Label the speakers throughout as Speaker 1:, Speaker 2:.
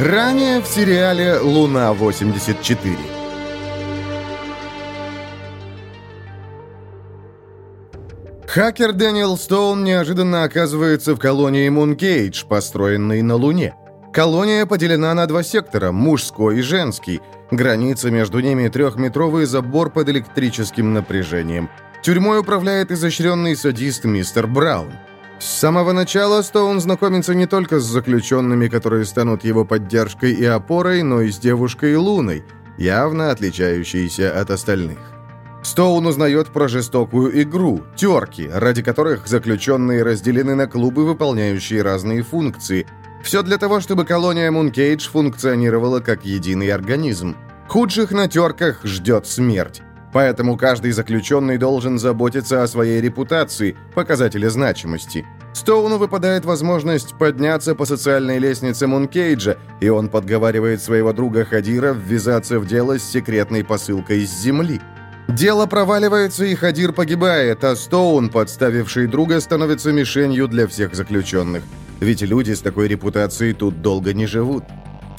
Speaker 1: Ранее в сериале «Луна-84». Хакер Дэниел Стоун неожиданно оказывается в колонии Мункейдж, построенной на Луне. Колония поделена на два сектора – мужской и женский. Граница между ними – трехметровый забор под электрическим напряжением. Тюрьмой управляет изощренный садист мистер Браун. С самого начала Стоун знакомится не только с заключенными, которые станут его поддержкой и опорой, но и с девушкой Луной, явно отличающейся от остальных. Стоун узнает про жестокую игру – терки, ради которых заключенные разделены на клубы, выполняющие разные функции. Все для того, чтобы колония Мункейдж функционировала как единый организм. Худших на терках ждет смерть. Поэтому каждый заключенный должен заботиться о своей репутации, показателе значимости. Стоуну выпадает возможность подняться по социальной лестнице Мункейджа, и он подговаривает своего друга Хадира ввязаться в дело с секретной посылкой с Земли – Дело проваливается, и Хадир погибает, а Стоун, подставивший друга, становится мишенью для всех заключенных. Ведь люди с такой репутацией тут долго не живут.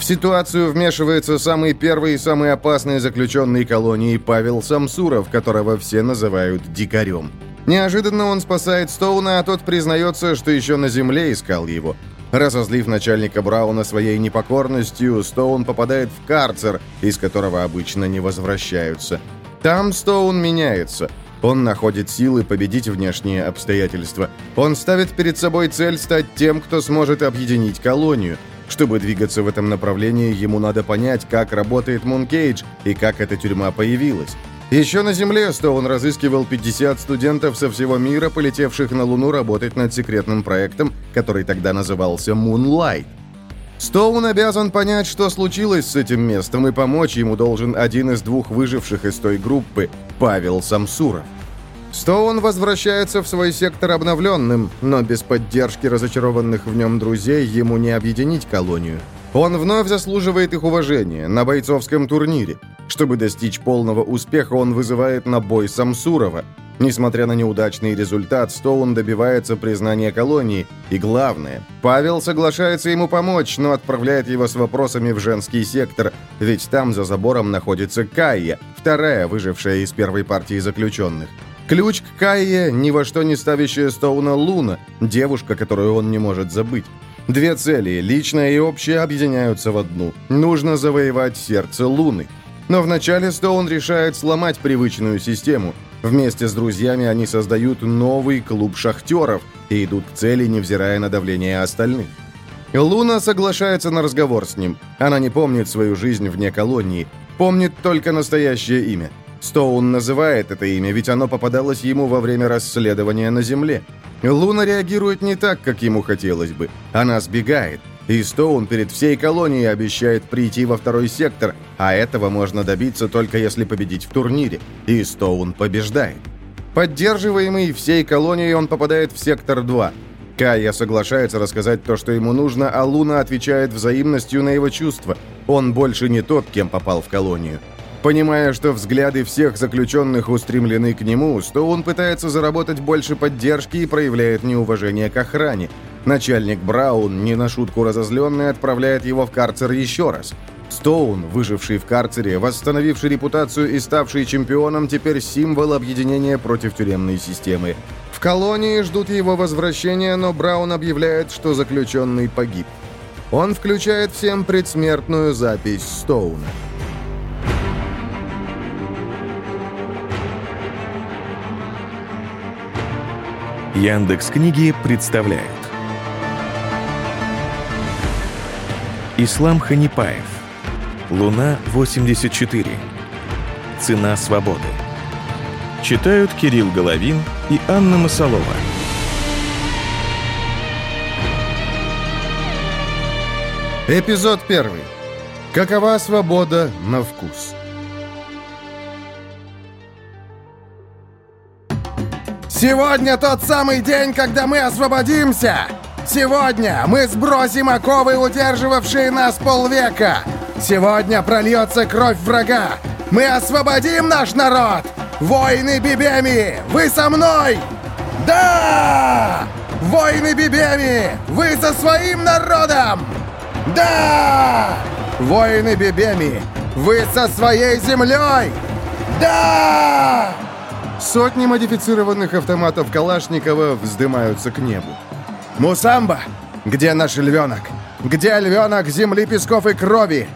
Speaker 1: В ситуацию вмешивается самый первый и самый опасный заключенный колонии Павел Самсуров, которого все называют «дикарем». Неожиданно он спасает Стоуна, а тот признается, что еще на земле искал его. Разозлив начальника Брауна своей непокорностью, Стоун попадает в карцер, из которого обычно не возвращаются. Там Стоун меняется. Он находит силы победить внешние обстоятельства. Он ставит перед собой цель стать тем, кто сможет объединить колонию. Чтобы двигаться в этом направлении, ему надо понять, как работает Мункейдж и как эта тюрьма появилась. Еще на Земле Стоун разыскивал 50 студентов со всего мира, полетевших на Луну работать над секретным проектом, который тогда назывался Moonlight. Стоун обязан понять, что случилось с этим местом, и помочь ему должен один из двух выживших из той группы, Павел Самсуров. Стоун возвращается в свой сектор обновленным, но без поддержки разочарованных в нем друзей ему не объединить колонию. Он вновь заслуживает их уважения на бойцовском турнире. Чтобы достичь полного успеха, он вызывает на бой Самсурова. Несмотря на неудачный результат, Стоун добивается признания колонии. И главное, Павел соглашается ему помочь, но отправляет его с вопросами в женский сектор, ведь там за забором находится Кайя, вторая выжившая из первой партии заключенных. Ключ к Кайе – ни во что не ставящая Стоуна Луна, девушка, которую он не может забыть. Две цели, личная и общая, объединяются в одну. Нужно завоевать сердце Луны. Но вначале Стоун решает сломать привычную систему. Вместе с друзьями они создают новый клуб шахтеров и идут к цели, невзирая на давление остальных. Луна соглашается на разговор с ним. Она не помнит свою жизнь вне колонии, помнит только настоящее имя. Стоун называет это имя, ведь оно попадалось ему во время расследования на Земле. Луна реагирует не так, как ему хотелось бы. Она сбегает. И Стоун перед всей колонией обещает прийти во второй сектор, а этого можно добиться только если победить в турнире. И Стоун побеждает. Поддерживаемый всей колонией, он попадает в сектор 2. Кая соглашается рассказать то, что ему нужно, а Луна отвечает взаимностью на его чувства. Он больше не тот, кем попал в колонию. Понимая, что взгляды всех заключенных устремлены к нему, Стоун пытается заработать больше поддержки и проявляет неуважение к охране. Начальник Браун, не на шутку разозленный, отправляет его в карцер еще раз. Стоун, выживший в карцере, восстановивший репутацию и ставший чемпионом, теперь символ объединения против тюремной системы. В колонии ждут его возвращения, но Браун объявляет, что заключенный погиб. Он включает всем предсмертную запись Стоуна.
Speaker 2: Яндекс книги представляют Ислам Ханипаев. Луна 84 Цена свободы. Читают Кирилл Головин и Анна Масалова
Speaker 1: Эпизод первый. Какова свобода на вкус?
Speaker 3: Сегодня тот самый день, когда мы освободимся! Сегодня мы сбросим оковы, удерживавшие нас полвека! Сегодня прольется кровь врага! Мы освободим наш народ! Воины Бибеми, вы со мной! Да! Воины Бибеми, вы со своим народом! Да! Воины Бебеми, вы со своей землей! Да!
Speaker 1: Сотни модифицированных автоматов Калашникова вздымаются к небу.
Speaker 3: «Мусамба! Где наш львенок? Где львенок земли, песков и крови?»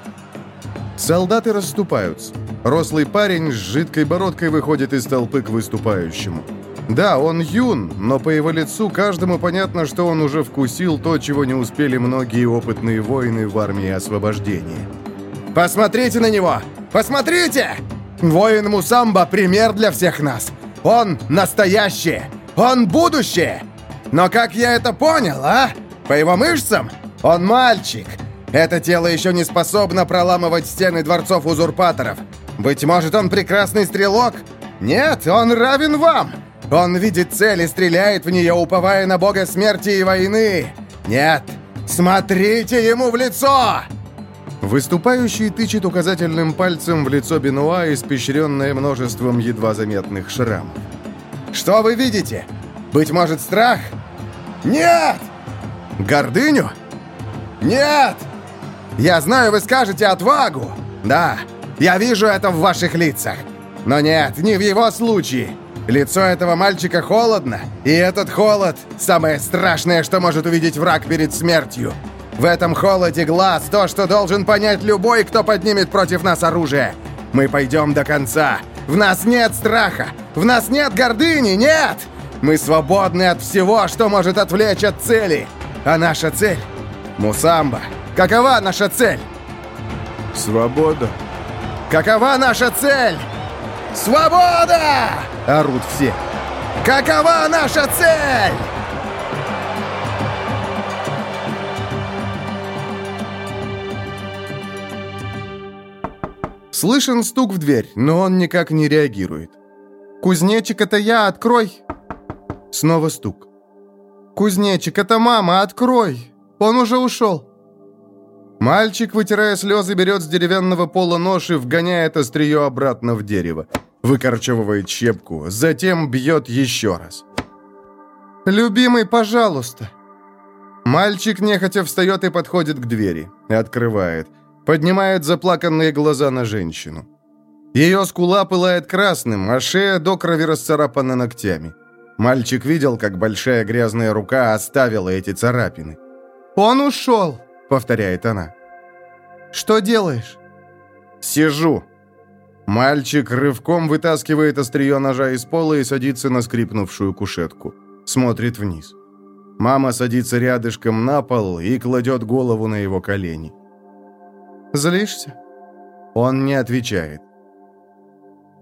Speaker 1: Солдаты расступаются. Рослый парень с жидкой бородкой выходит из толпы к выступающему. Да, он юн, но по его лицу каждому понятно, что он уже вкусил то, чего не успели многие опытные воины в армии освобождения.
Speaker 3: «Посмотрите на него! Посмотрите! Воин Мусамба — пример для всех нас! Он настоящее! Он будущее! Но как я это понял, а? По его мышцам? Он мальчик! Это тело еще не способно проламывать стены дворцов узурпаторов. Быть может, он прекрасный стрелок? Нет, он равен вам! Он видит цель и стреляет в нее, уповая на бога смерти и войны! Нет! Смотрите ему в лицо!»
Speaker 1: Выступающий тычет указательным пальцем в лицо Бенуа, испещренное множеством едва заметных шрамов.
Speaker 3: «Что вы видите? Быть может, страх? Нет! Гордыню? Нет! Я знаю, вы скажете отвагу. Да, я вижу это в ваших лицах. Но нет, не в его случае. Лицо этого мальчика холодно, и этот холод — самое страшное, что может увидеть враг перед смертью. В этом холоде глаз — то, что должен понять любой, кто поднимет против нас оружие. Мы пойдем до конца. В нас нет страха, в нас нет гордыни, нет! Мы свободны от всего, что может отвлечь от цели. А наша цель — Мусамба. Какова наша цель?
Speaker 1: Свобода.
Speaker 3: Какова наша цель? Свобода! Орут все. Какова наша цель?
Speaker 1: Слышен стук в дверь, но он никак не реагирует. «Кузнечик, это я, открой!» Снова стук. «Кузнечик, это мама, открой! Он уже ушел!» Мальчик, вытирая слезы, берет с деревянного пола нож и вгоняет острие обратно в дерево. Выкорчевывает щепку, затем бьет еще раз. «Любимый, пожалуйста!» Мальчик нехотя встает и подходит к двери. Открывает. Поднимает заплаканные глаза на женщину. Ее скула пылает красным, а шея до крови расцарапана ногтями. Мальчик видел, как большая грязная рука оставила эти царапины. «Он ушел!» — повторяет она. «Что делаешь?» «Сижу». Мальчик рывком вытаскивает острие ножа из пола и садится на скрипнувшую кушетку. Смотрит вниз. Мама садится рядышком на пол и кладет голову на его колени. «Злишься?» Он не отвечает.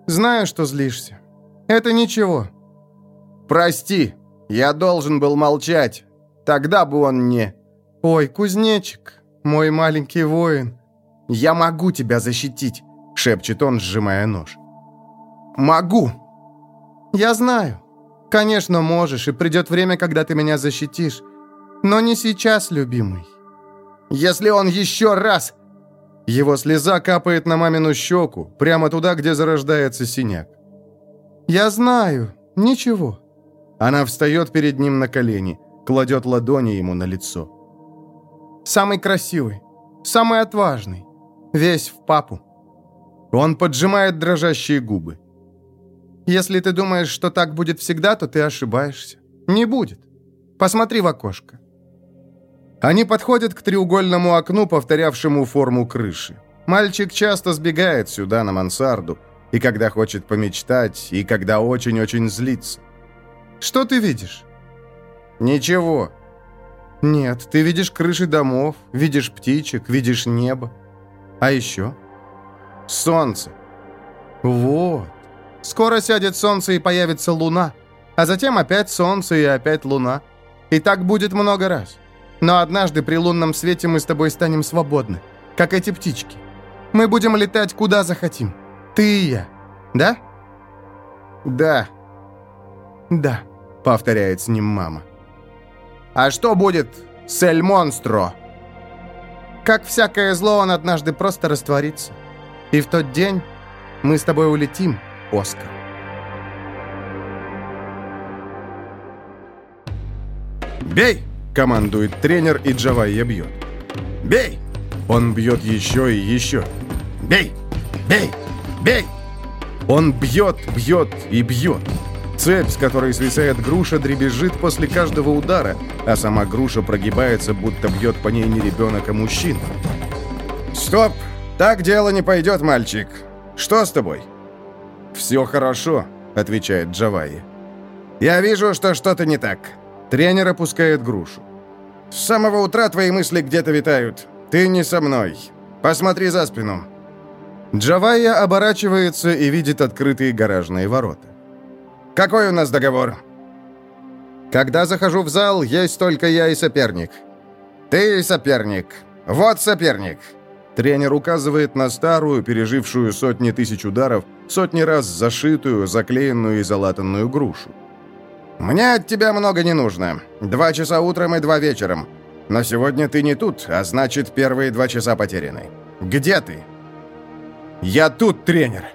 Speaker 1: «Знаю, что злишься. Это ничего. Прости, я должен был молчать. Тогда бы он не...» «Ой, кузнечик, мой маленький воин, я могу тебя защитить», — шепчет он, сжимая нож. «Могу!» «Я знаю. Конечно, можешь, и придет время, когда ты меня защитишь. Но не сейчас, любимый. Если он еще раз...» Его слеза капает на мамину щеку, прямо туда, где зарождается синяк. «Я знаю. Ничего». Она встает перед ним на колени, кладет ладони ему на лицо. Самый красивый, самый отважный, весь в папу. Он поджимает дрожащие губы. Если ты думаешь, что так будет всегда, то ты ошибаешься. Не будет. Посмотри в окошко. Они подходят к треугольному окну, повторявшему форму крыши. Мальчик часто сбегает сюда, на мансарду, и когда хочет помечтать, и когда очень-очень злится. Что ты видишь? Ничего. Нет, ты видишь крыши домов, видишь птичек, видишь небо. А еще? Солнце. Вот. Скоро сядет солнце и появится луна. А затем опять солнце и опять луна. И так будет много раз. Но однажды при лунном свете мы с тобой станем свободны. Как эти птички. Мы будем летать куда захотим. Ты и я. Да? Да. Да, повторяет с ним мама. А что будет с Эль Монстро? Как всякое зло, он однажды просто растворится. И в тот день мы с тобой улетим, Оскар. «Бей!» — командует тренер, и Джавайя бьет. «Бей! Он бьет еще и еще.
Speaker 3: «Бей! Бей! Бей!»
Speaker 1: Он бьет, бьет и бьет. Цепь, с которой свисает груша, дребезжит после каждого удара, а сама груша прогибается, будто бьет по ней не ребенок, а мужчина. «Стоп! Так дело не пойдет, мальчик. Что с тобой?» «Все хорошо», — отвечает Джавайи. «Я вижу, что что-то не так». Тренер опускает грушу. «С самого утра твои мысли где-то витают. Ты не со мной. Посмотри за спину». Джавайя оборачивается и видит открытые гаражные ворота. «Какой у нас договор?» «Когда захожу в зал, есть только я и соперник». «Ты соперник. Вот соперник». Тренер указывает на старую, пережившую сотни тысяч ударов, сотни раз зашитую, заклеенную и залатанную грушу. «Мне от тебя много не нужно. Два часа утром и два вечером. Но сегодня ты не тут, а значит, первые два часа потеряны. Где ты?» «Я тут, тренер!»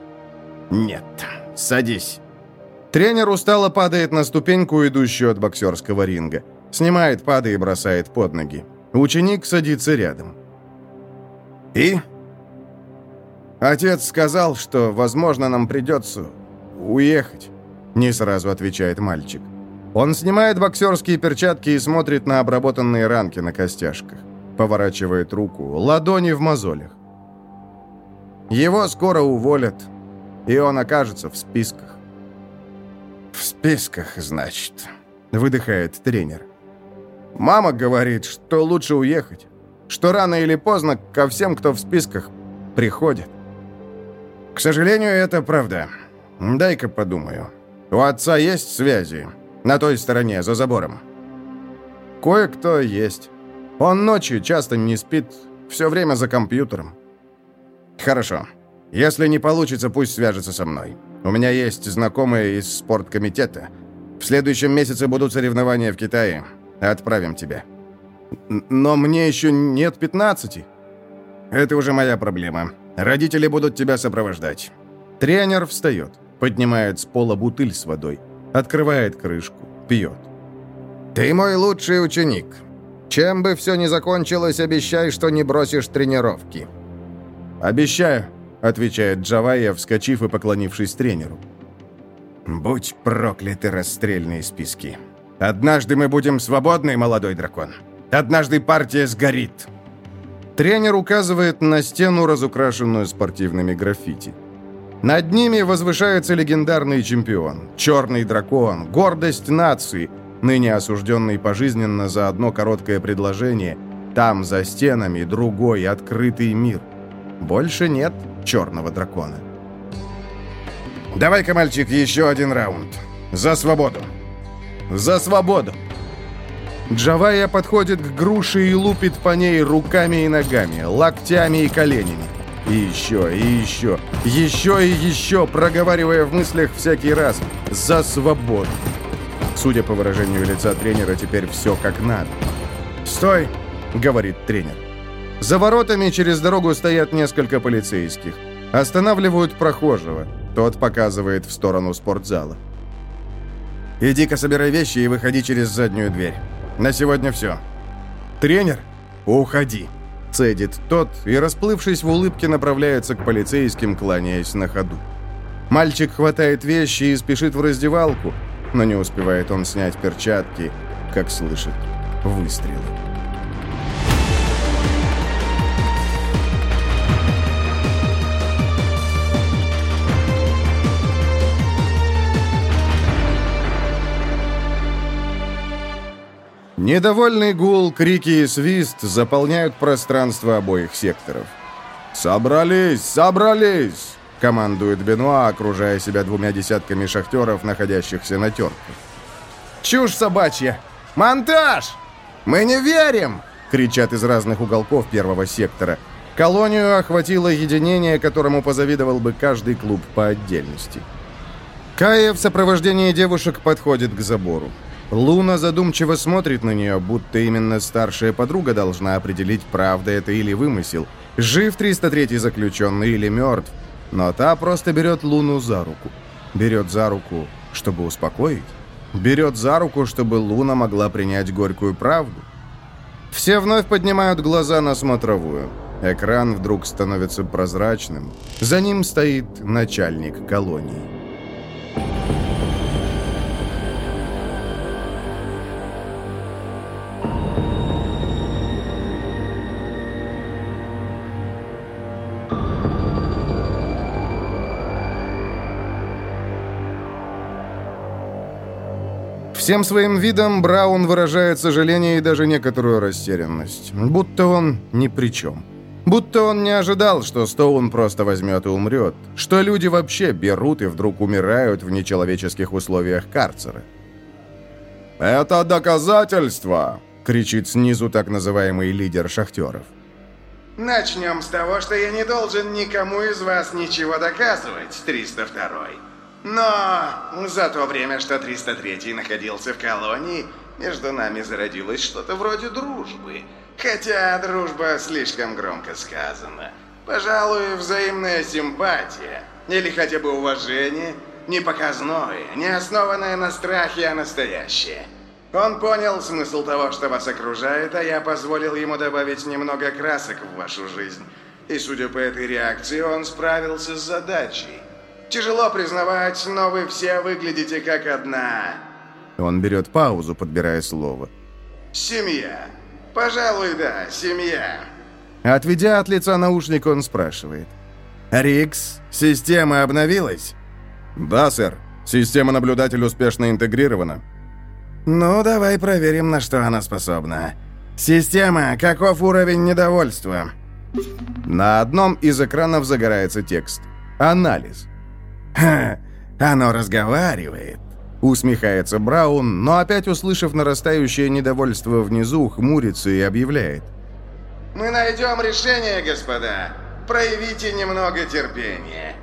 Speaker 1: «Нет, садись». Тренер устало падает на ступеньку, идущую от боксерского ринга. Снимает пады и бросает под ноги. Ученик садится рядом. «И?» «Отец сказал, что, возможно, нам придется уехать», — не сразу отвечает мальчик. Он снимает боксерские перчатки и смотрит на обработанные ранки на костяшках. Поворачивает руку, ладони в мозолях. Его скоро уволят, и он окажется в списках. «В списках, значит», — выдыхает тренер. «Мама говорит, что лучше уехать, что рано или поздно ко всем, кто в списках, приходят. К сожалению, это правда. Дай-ка подумаю. У отца есть связи? На той стороне, за забором?» «Кое-кто есть. Он ночью часто не спит, все время за компьютером. «Хорошо. Если не получится, пусть свяжется со мной. У меня есть знакомые из спорткомитета. В следующем месяце будут соревнования в Китае. Отправим тебя». «Но мне еще нет 15. «Это уже моя проблема. Родители будут тебя сопровождать». Тренер встает, поднимает с пола бутыль с водой, открывает крышку, пьет. «Ты мой лучший ученик. Чем бы все ни закончилось, обещай, что не бросишь тренировки». «Обещаю», — отвечает Джавайя, вскочив и поклонившись тренеру. «Будь прокляты расстрельные списки. Однажды мы будем свободны, молодой дракон. Однажды партия сгорит». Тренер указывает на стену, разукрашенную спортивными граффити. Над ними возвышается легендарный чемпион, черный дракон, гордость нации, ныне осужденный пожизненно за одно короткое предложение. Там, за стенами, другой открытый мир — больше нет черного дракона. «Давай-ка, мальчик, еще один раунд. За свободу!» «За свободу!» Джавая подходит к груше и лупит по ней руками и ногами, локтями и коленями. И еще, и еще, еще и еще, проговаривая в мыслях всякий раз «За свободу!» Судя по выражению лица тренера, теперь все как надо. «Стой!» — говорит тренер. За воротами через дорогу стоят несколько полицейских. Останавливают прохожего. Тот показывает в сторону спортзала. «Иди-ка собирай вещи и выходи через заднюю дверь. На сегодня все». «Тренер, уходи», — цедит тот и, расплывшись в улыбке, направляется к полицейским, кланяясь на ходу. Мальчик хватает вещи и спешит в раздевалку, но не успевает он снять перчатки, как слышит выстрелы. Недовольный гул, крики и свист заполняют пространство обоих секторов. «Собрались! Собрались!» — командует Бенуа, окружая себя двумя десятками шахтеров, находящихся на терке. «Чушь собачья! Монтаж! Мы не верим!» — кричат из разных уголков первого сектора. Колонию охватило единение, которому позавидовал бы каждый клуб по отдельности. Кая в сопровождении девушек подходит к забору. Луна задумчиво смотрит на нее, будто именно старшая подруга должна определить, правда это или вымысел, жив 303 заключенный или мертв. Но та просто берет Луну за руку. Берет за руку, чтобы успокоить. Берет за руку, чтобы Луна могла принять горькую правду. Все вновь поднимают глаза на смотровую. Экран вдруг становится прозрачным. За ним стоит начальник колонии. Всем своим видом Браун выражает сожаление и даже некоторую растерянность. Будто он ни при чем. Будто он не ожидал, что Стоун просто возьмет и умрет. Что люди вообще берут и вдруг умирают в нечеловеческих условиях карцера. «Это доказательство!» — кричит снизу так называемый лидер шахтеров.
Speaker 4: Начнем с того, что я не должен никому из вас ничего доказывать, 302-й. Но за то время, что 303 находился в колонии, между нами зародилось что-то вроде дружбы. Хотя дружба слишком громко сказана. Пожалуй, взаимная симпатия или хотя бы уважение не показное, не основанное на страхе, а настоящее. Он понял смысл того, что вас окружает, а я позволил ему добавить немного красок в вашу жизнь. И судя по этой реакции, он справился с задачей. Тяжело признавать, но вы все выглядите как одна.
Speaker 1: Он берет паузу, подбирая слово.
Speaker 4: Семья. Пожалуй, да, семья.
Speaker 1: Отведя от лица наушник, он спрашивает. «Рикс, система обновилась?» «Да, сэр. Система наблюдатель успешно интегрирована». «Ну, давай проверим, на что она способна. Система, каков уровень недовольства?» На одном из экранов загорается текст. «Анализ». «Ха, оно разговаривает», — усмехается Браун, но опять услышав нарастающее недовольство внизу, хмурится и объявляет.
Speaker 4: Мы найдем решение, господа. Проявите немного терпения.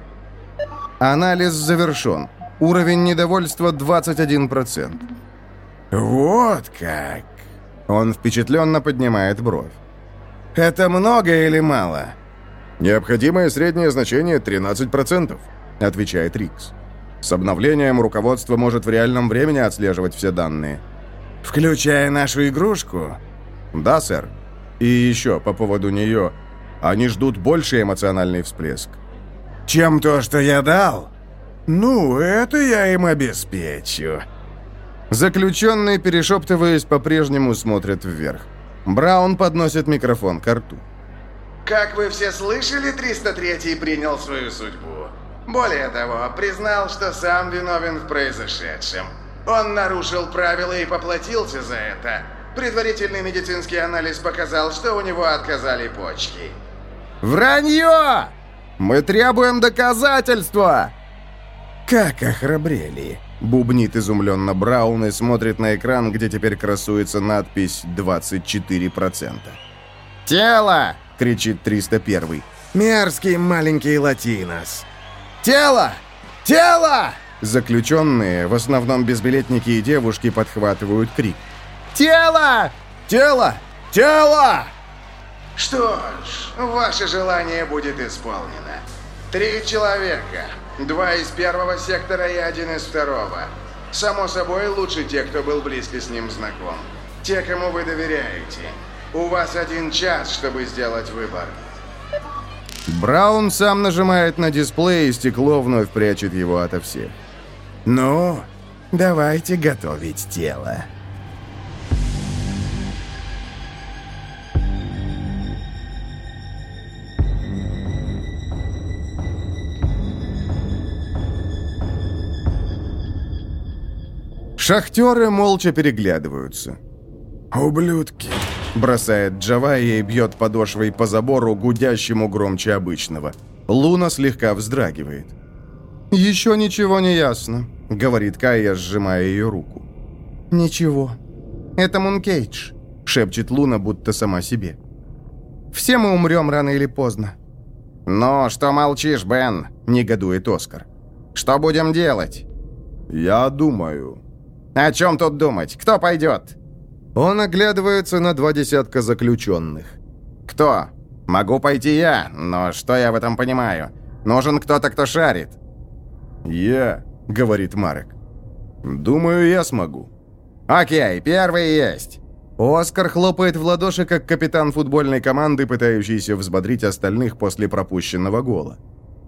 Speaker 1: Анализ завершен. Уровень недовольства 21%. «Вот как!» Он впечатленно поднимает бровь. «Это много или мало?» «Необходимое среднее значение 13%. — отвечает Рикс. «С обновлением руководство может в реальном времени отслеживать все данные». «Включая нашу игрушку?» «Да, сэр. И еще по поводу нее. Они ждут больше эмоциональный всплеск». «Чем то, что я дал?» «Ну, это я им обеспечу». Заключенные, перешептываясь, по-прежнему смотрят вверх. Браун подносит микрофон к рту.
Speaker 4: Как вы все слышали, 303 принял свою судьбу. Более того, признал, что сам виновен в произошедшем. Он нарушил правила и поплатился за это. Предварительный медицинский анализ показал, что у него отказали почки.
Speaker 1: «Вранье! Мы требуем доказательства!» «Как охрабрели!» — бубнит изумленно Браун и смотрит на экран, где теперь красуется надпись «24%». «Тело!» — кричит 301 «Мерзкий маленький латинос!» «Тело! Тело!» Заключенные, в основном безбилетники и девушки, подхватывают крик. «Тело! Тело! Тело!»
Speaker 4: Что ж, ваше желание будет исполнено. Три человека. Два из первого сектора и один из второго. Само собой, лучше те, кто был близко с ним знаком. Те, кому вы доверяете. У вас один час, чтобы сделать выбор.
Speaker 1: Браун сам нажимает на дисплей, и стекло вновь прячет его ото всех. «Ну, давайте готовить тело». Шахтеры молча переглядываются. «Ублюдки!» Бросает Джавайя и бьет подошвой по забору, гудящему громче обычного. Луна слегка вздрагивает. «Еще ничего не ясно», — говорит Кая, сжимая ее руку. «Ничего. Это Мункейдж», — шепчет Луна, будто сама себе. «Все мы умрем рано или поздно». «Ну, что молчишь, Бен?» — негодует Оскар. «Что будем делать?» «Я думаю». «О чем тут думать? Кто пойдет?» Он оглядывается на два десятка заключенных. «Кто? Могу пойти я, но что я в этом понимаю? Нужен кто-то, кто шарит». «Я», — говорит Марек. «Думаю, я смогу». «Окей, первый есть». Оскар хлопает в ладоши, как капитан футбольной команды, пытающийся взбодрить остальных после пропущенного гола.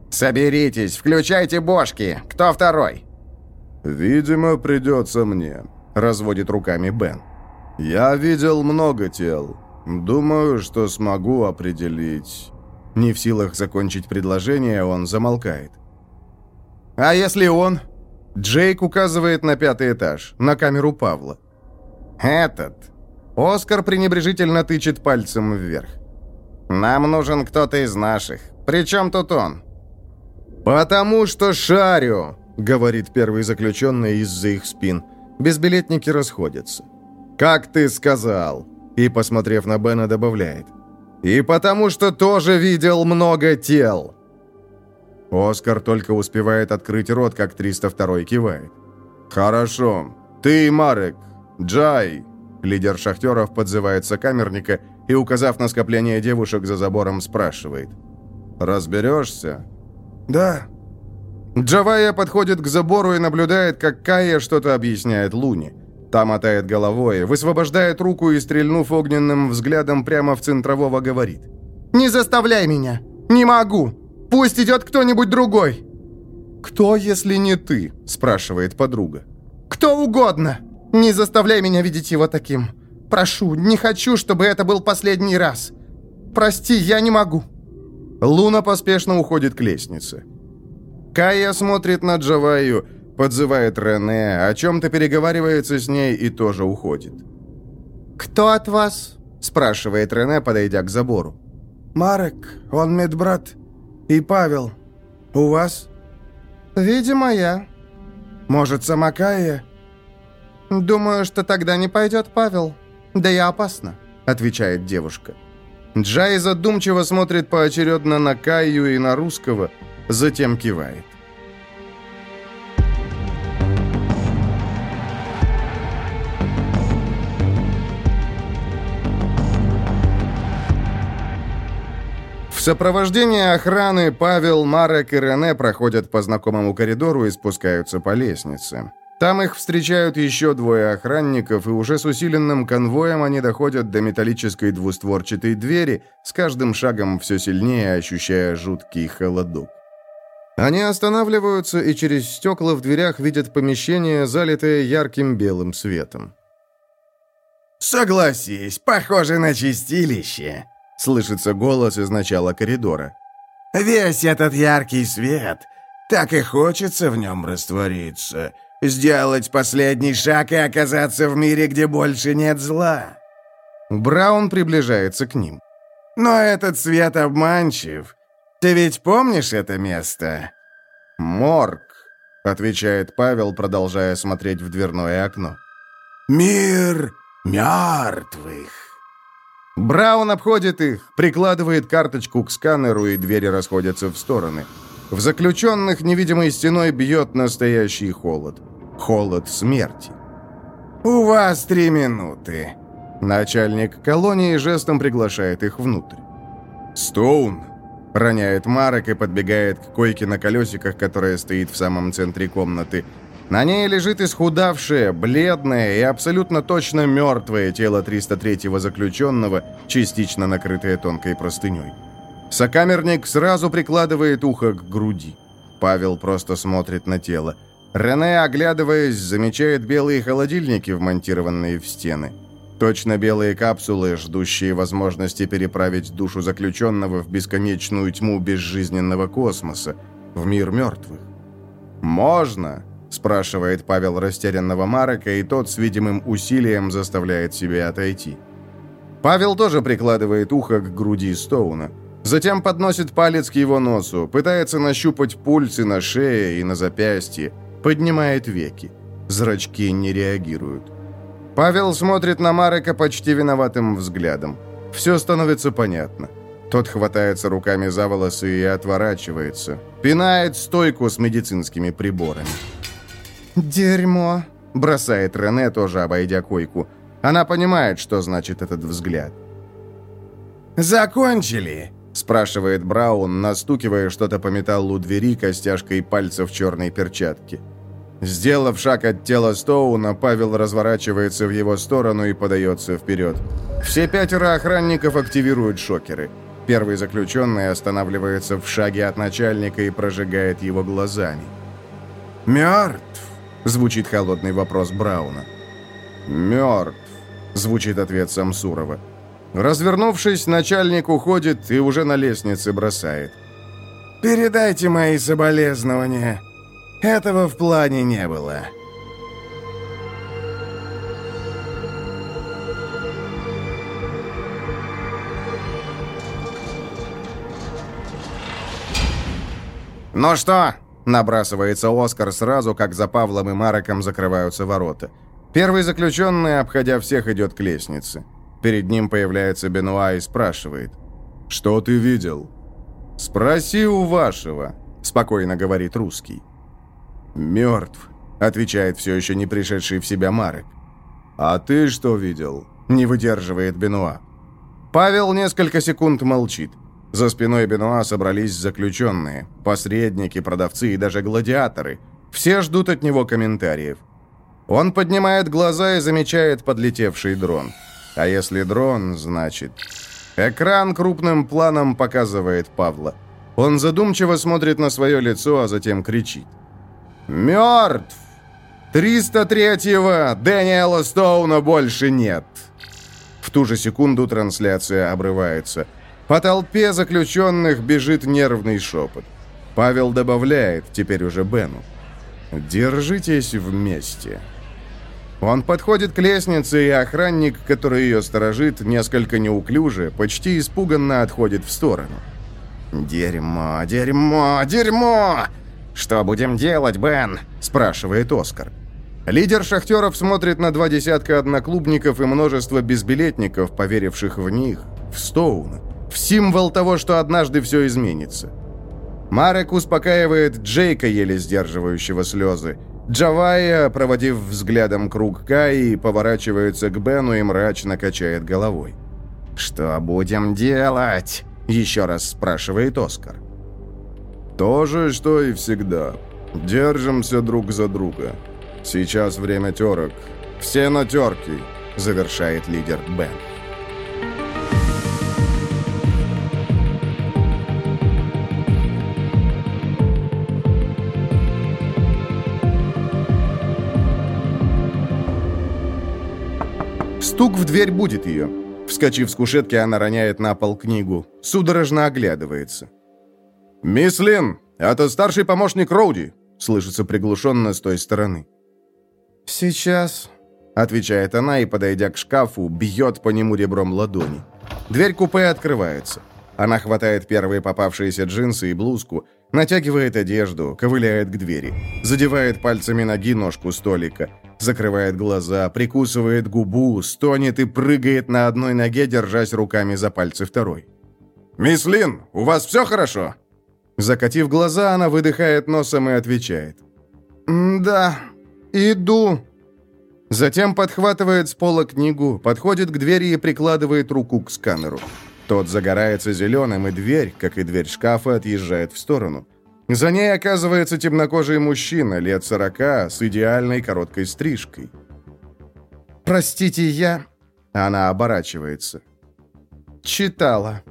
Speaker 3: «Соберитесь, включайте бошки! Кто второй?»
Speaker 1: «Видимо, придется мне», — разводит руками Бен. «Я видел много тел. Думаю, что смогу определить...» Не в силах закончить предложение, он замолкает. «А если он?» Джейк указывает на пятый этаж, на камеру Павла.
Speaker 3: «Этот».
Speaker 1: Оскар пренебрежительно тычет пальцем вверх.
Speaker 3: «Нам нужен кто-то из наших. Причем тут он?»
Speaker 1: «Потому что шарю», — говорит первый заключенный из-за их спин. Безбилетники расходятся. «Как ты сказал?» И, посмотрев на Бена, добавляет. «И потому что тоже видел много тел». Оскар только успевает открыть рот, как 302 кивает. «Хорошо. Ты, Марек. Джай». Лидер шахтеров подзывает сокамерника и, указав на скопление девушек за забором, спрашивает. «Разберешься?»
Speaker 3: «Да».
Speaker 1: Джавая подходит к забору и наблюдает, как Кая что-то объясняет Луне. Та мотает головой, высвобождает руку и, стрельнув огненным взглядом прямо в центрового, говорит.
Speaker 3: «Не заставляй меня! Не могу! Пусть идет кто-нибудь другой!»
Speaker 1: «Кто, если не ты?» – спрашивает подруга.
Speaker 3: «Кто угодно! Не заставляй меня видеть его таким! Прошу, не хочу, чтобы это был последний раз! Прости, я не могу!»
Speaker 1: Луна поспешно уходит к лестнице. Кая смотрит на Джаваю, подзывает Рене, о чем-то переговаривается с ней и тоже уходит.
Speaker 3: «Кто от вас?» – спрашивает Рене, подойдя к забору. «Марек, он медбрат. И Павел. У вас?» «Видимо, я». «Может, сама Кая?» «Думаю, что тогда не пойдет Павел. Да и опасно», — отвечает девушка.
Speaker 1: Джай задумчиво смотрит поочередно на Каю и на русского, затем кивает. Сопровождении охраны Павел, Марек и Рене проходят по знакомому коридору и спускаются по лестнице. Там их встречают еще двое охранников, и уже с усиленным конвоем они доходят до металлической двустворчатой двери, с каждым шагом все сильнее ощущая жуткий холодок. Они останавливаются и через стекла в дверях видят помещение, залитое ярким белым светом.
Speaker 3: «Согласись, похоже на чистилище», — слышится голос из начала коридора. «Весь этот яркий свет, так и хочется в нем раствориться» Сделать последний шаг и оказаться в мире, где больше нет зла.
Speaker 1: Браун приближается к ним.
Speaker 3: Но этот свет обманчив. Ты ведь помнишь это место?
Speaker 1: Морг, отвечает Павел, продолжая смотреть в дверное окно.
Speaker 3: Мир мертвых.
Speaker 1: Браун обходит их, прикладывает карточку к сканеру, и двери расходятся в стороны. В заключенных невидимой стеной бьет настоящий холод. Холод смерти.
Speaker 3: «У вас три минуты».
Speaker 1: Начальник колонии жестом приглашает их внутрь. «Стоун!» — роняет Марок и подбегает к койке на колесиках, которая стоит в самом центре комнаты. На ней лежит исхудавшее, бледное и абсолютно точно мертвое тело 303-го заключенного, частично накрытое тонкой простыней. Сокамерник сразу прикладывает ухо к груди. Павел просто смотрит на тело. Рене, оглядываясь, замечает белые холодильники, вмонтированные в стены. Точно белые капсулы, ждущие возможности переправить душу заключенного в бесконечную тьму безжизненного космоса, в мир мертвых. «Можно?» – спрашивает Павел растерянного Марека, и тот с видимым усилием заставляет себя отойти. Павел тоже прикладывает ухо к груди Стоуна. Затем подносит палец к его носу, пытается нащупать пульсы на шее и на запястье, поднимает веки. Зрачки не реагируют. Павел смотрит на Марека почти виноватым взглядом. Все становится понятно. Тот хватается руками за волосы и отворачивается. Пинает стойку с медицинскими приборами.
Speaker 3: «Дерьмо», —
Speaker 1: бросает Рене, тоже обойдя койку. Она понимает, что значит этот взгляд.
Speaker 3: «Закончили?»
Speaker 1: спрашивает Браун, настукивая что-то по металлу двери костяшкой пальца в черной перчатке. Сделав шаг от тела Стоуна, Павел разворачивается в его сторону и подается вперед. Все пятеро охранников активируют шокеры. Первый заключенный останавливается в шаге от начальника и прожигает его глазами. «Мертв?» — звучит холодный вопрос Брауна. «Мертв», — звучит ответ Самсурова. Развернувшись, начальник уходит и уже на лестнице бросает.
Speaker 3: «Передайте мои соболезнования. Этого в плане не было».
Speaker 1: «Ну что?» — набрасывается Оскар сразу, как за Павлом и Мароком закрываются ворота. Первый заключенный, обходя всех, идет к лестнице. Перед ним появляется Бенуа и спрашивает. «Что ты видел?» «Спроси у вашего», — спокойно говорит русский. «Мертв», — отвечает все еще не пришедший в себя Марек. «А ты что видел?» — не выдерживает Бенуа. Павел несколько секунд молчит. За спиной Бенуа собрались заключенные, посредники, продавцы и даже гладиаторы. Все ждут от него комментариев. Он поднимает глаза и замечает подлетевший дрон. А если дрон, значит... Экран крупным планом показывает Павла. Он задумчиво смотрит на свое лицо, а затем кричит. «Мертв! 303-го Дэниела Стоуна больше нет!» В ту же секунду трансляция обрывается. По толпе заключенных бежит нервный шепот. Павел добавляет, теперь уже Бену. «Держитесь вместе». Он подходит к лестнице, и охранник, который ее сторожит, несколько неуклюже, почти испуганно отходит в сторону. «Дерьмо, дерьмо, дерьмо! Что будем делать, Бен?» – спрашивает Оскар. Лидер шахтеров смотрит на два десятка одноклубников и множество безбилетников, поверивших в них, в Стоуна, в символ того, что однажды все изменится. Марек успокаивает Джейка, еле сдерживающего слезы. Джавайя, проводив взглядом круг Каи, поворачивается к Бену и мрачно качает головой. «Что будем делать?» – еще раз спрашивает Оскар. «То же, что и всегда. Держимся друг за друга. Сейчас время терок. Все на терки», – завершает лидер Бен. Стук в дверь будет ее. Вскочив с кушетки, она роняет на пол книгу. Судорожно оглядывается. «Мисс Лин, это старший помощник Роуди», — слышится приглушенно с той стороны.
Speaker 3: «Сейчас», —
Speaker 1: отвечает она и, подойдя к шкафу, бьет по нему ребром ладони. Дверь купе открывается. Она хватает первые попавшиеся джинсы и блузку, натягивает одежду, ковыляет к двери, задевает пальцами ноги ножку столика, закрывает глаза, прикусывает губу, стонет и прыгает на одной ноге, держась руками за пальцы второй. «Мисс Лин, у вас все хорошо?» Закатив глаза, она выдыхает носом и отвечает.
Speaker 3: «Да, иду».
Speaker 1: Затем подхватывает с пола книгу, подходит к двери и прикладывает руку к сканеру. Тот загорается зеленым, и дверь, как и дверь шкафа, отъезжает в сторону. За ней оказывается темнокожий мужчина, лет сорока, с идеальной короткой стрижкой.
Speaker 3: «Простите, я...»
Speaker 1: Она оборачивается.
Speaker 3: «Читала».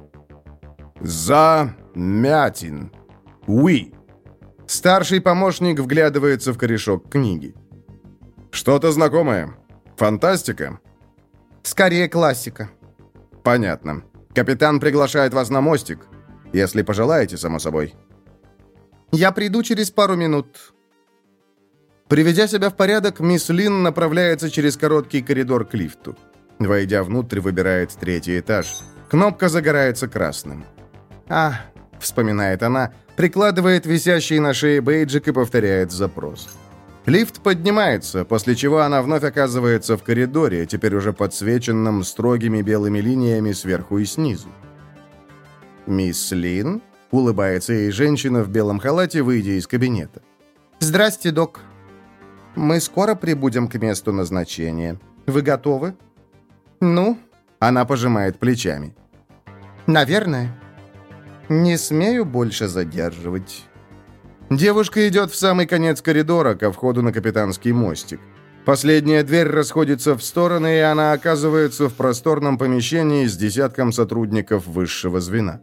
Speaker 1: «За-мятин. Уи». Старший помощник вглядывается в корешок книги. «Что-то знакомое. Фантастика?»
Speaker 3: «Скорее классика».
Speaker 1: «Понятно. Капитан приглашает вас на мостик. Если пожелаете, само собой».
Speaker 3: Я приду через пару минут».
Speaker 1: Приведя себя в порядок, мисс Лин направляется через короткий коридор к лифту. Войдя внутрь, выбирает третий этаж. Кнопка загорается красным. «А», — вспоминает она, прикладывает висящий на шее бейджик и повторяет запрос. Лифт поднимается, после чего она вновь оказывается в коридоре, теперь уже подсвеченном строгими белыми линиями сверху и снизу. «Мисс Лин?» Улыбается ей женщина в белом халате, выйдя из кабинета.
Speaker 3: «Здрасте, док. Мы скоро прибудем к месту назначения. Вы готовы?» «Ну?»
Speaker 1: Она пожимает плечами.
Speaker 3: «Наверное. Не смею больше задерживать».
Speaker 1: Девушка идет в самый конец коридора, ко входу на капитанский мостик. Последняя дверь расходится в стороны, и она оказывается в просторном помещении с десятком сотрудников высшего звена.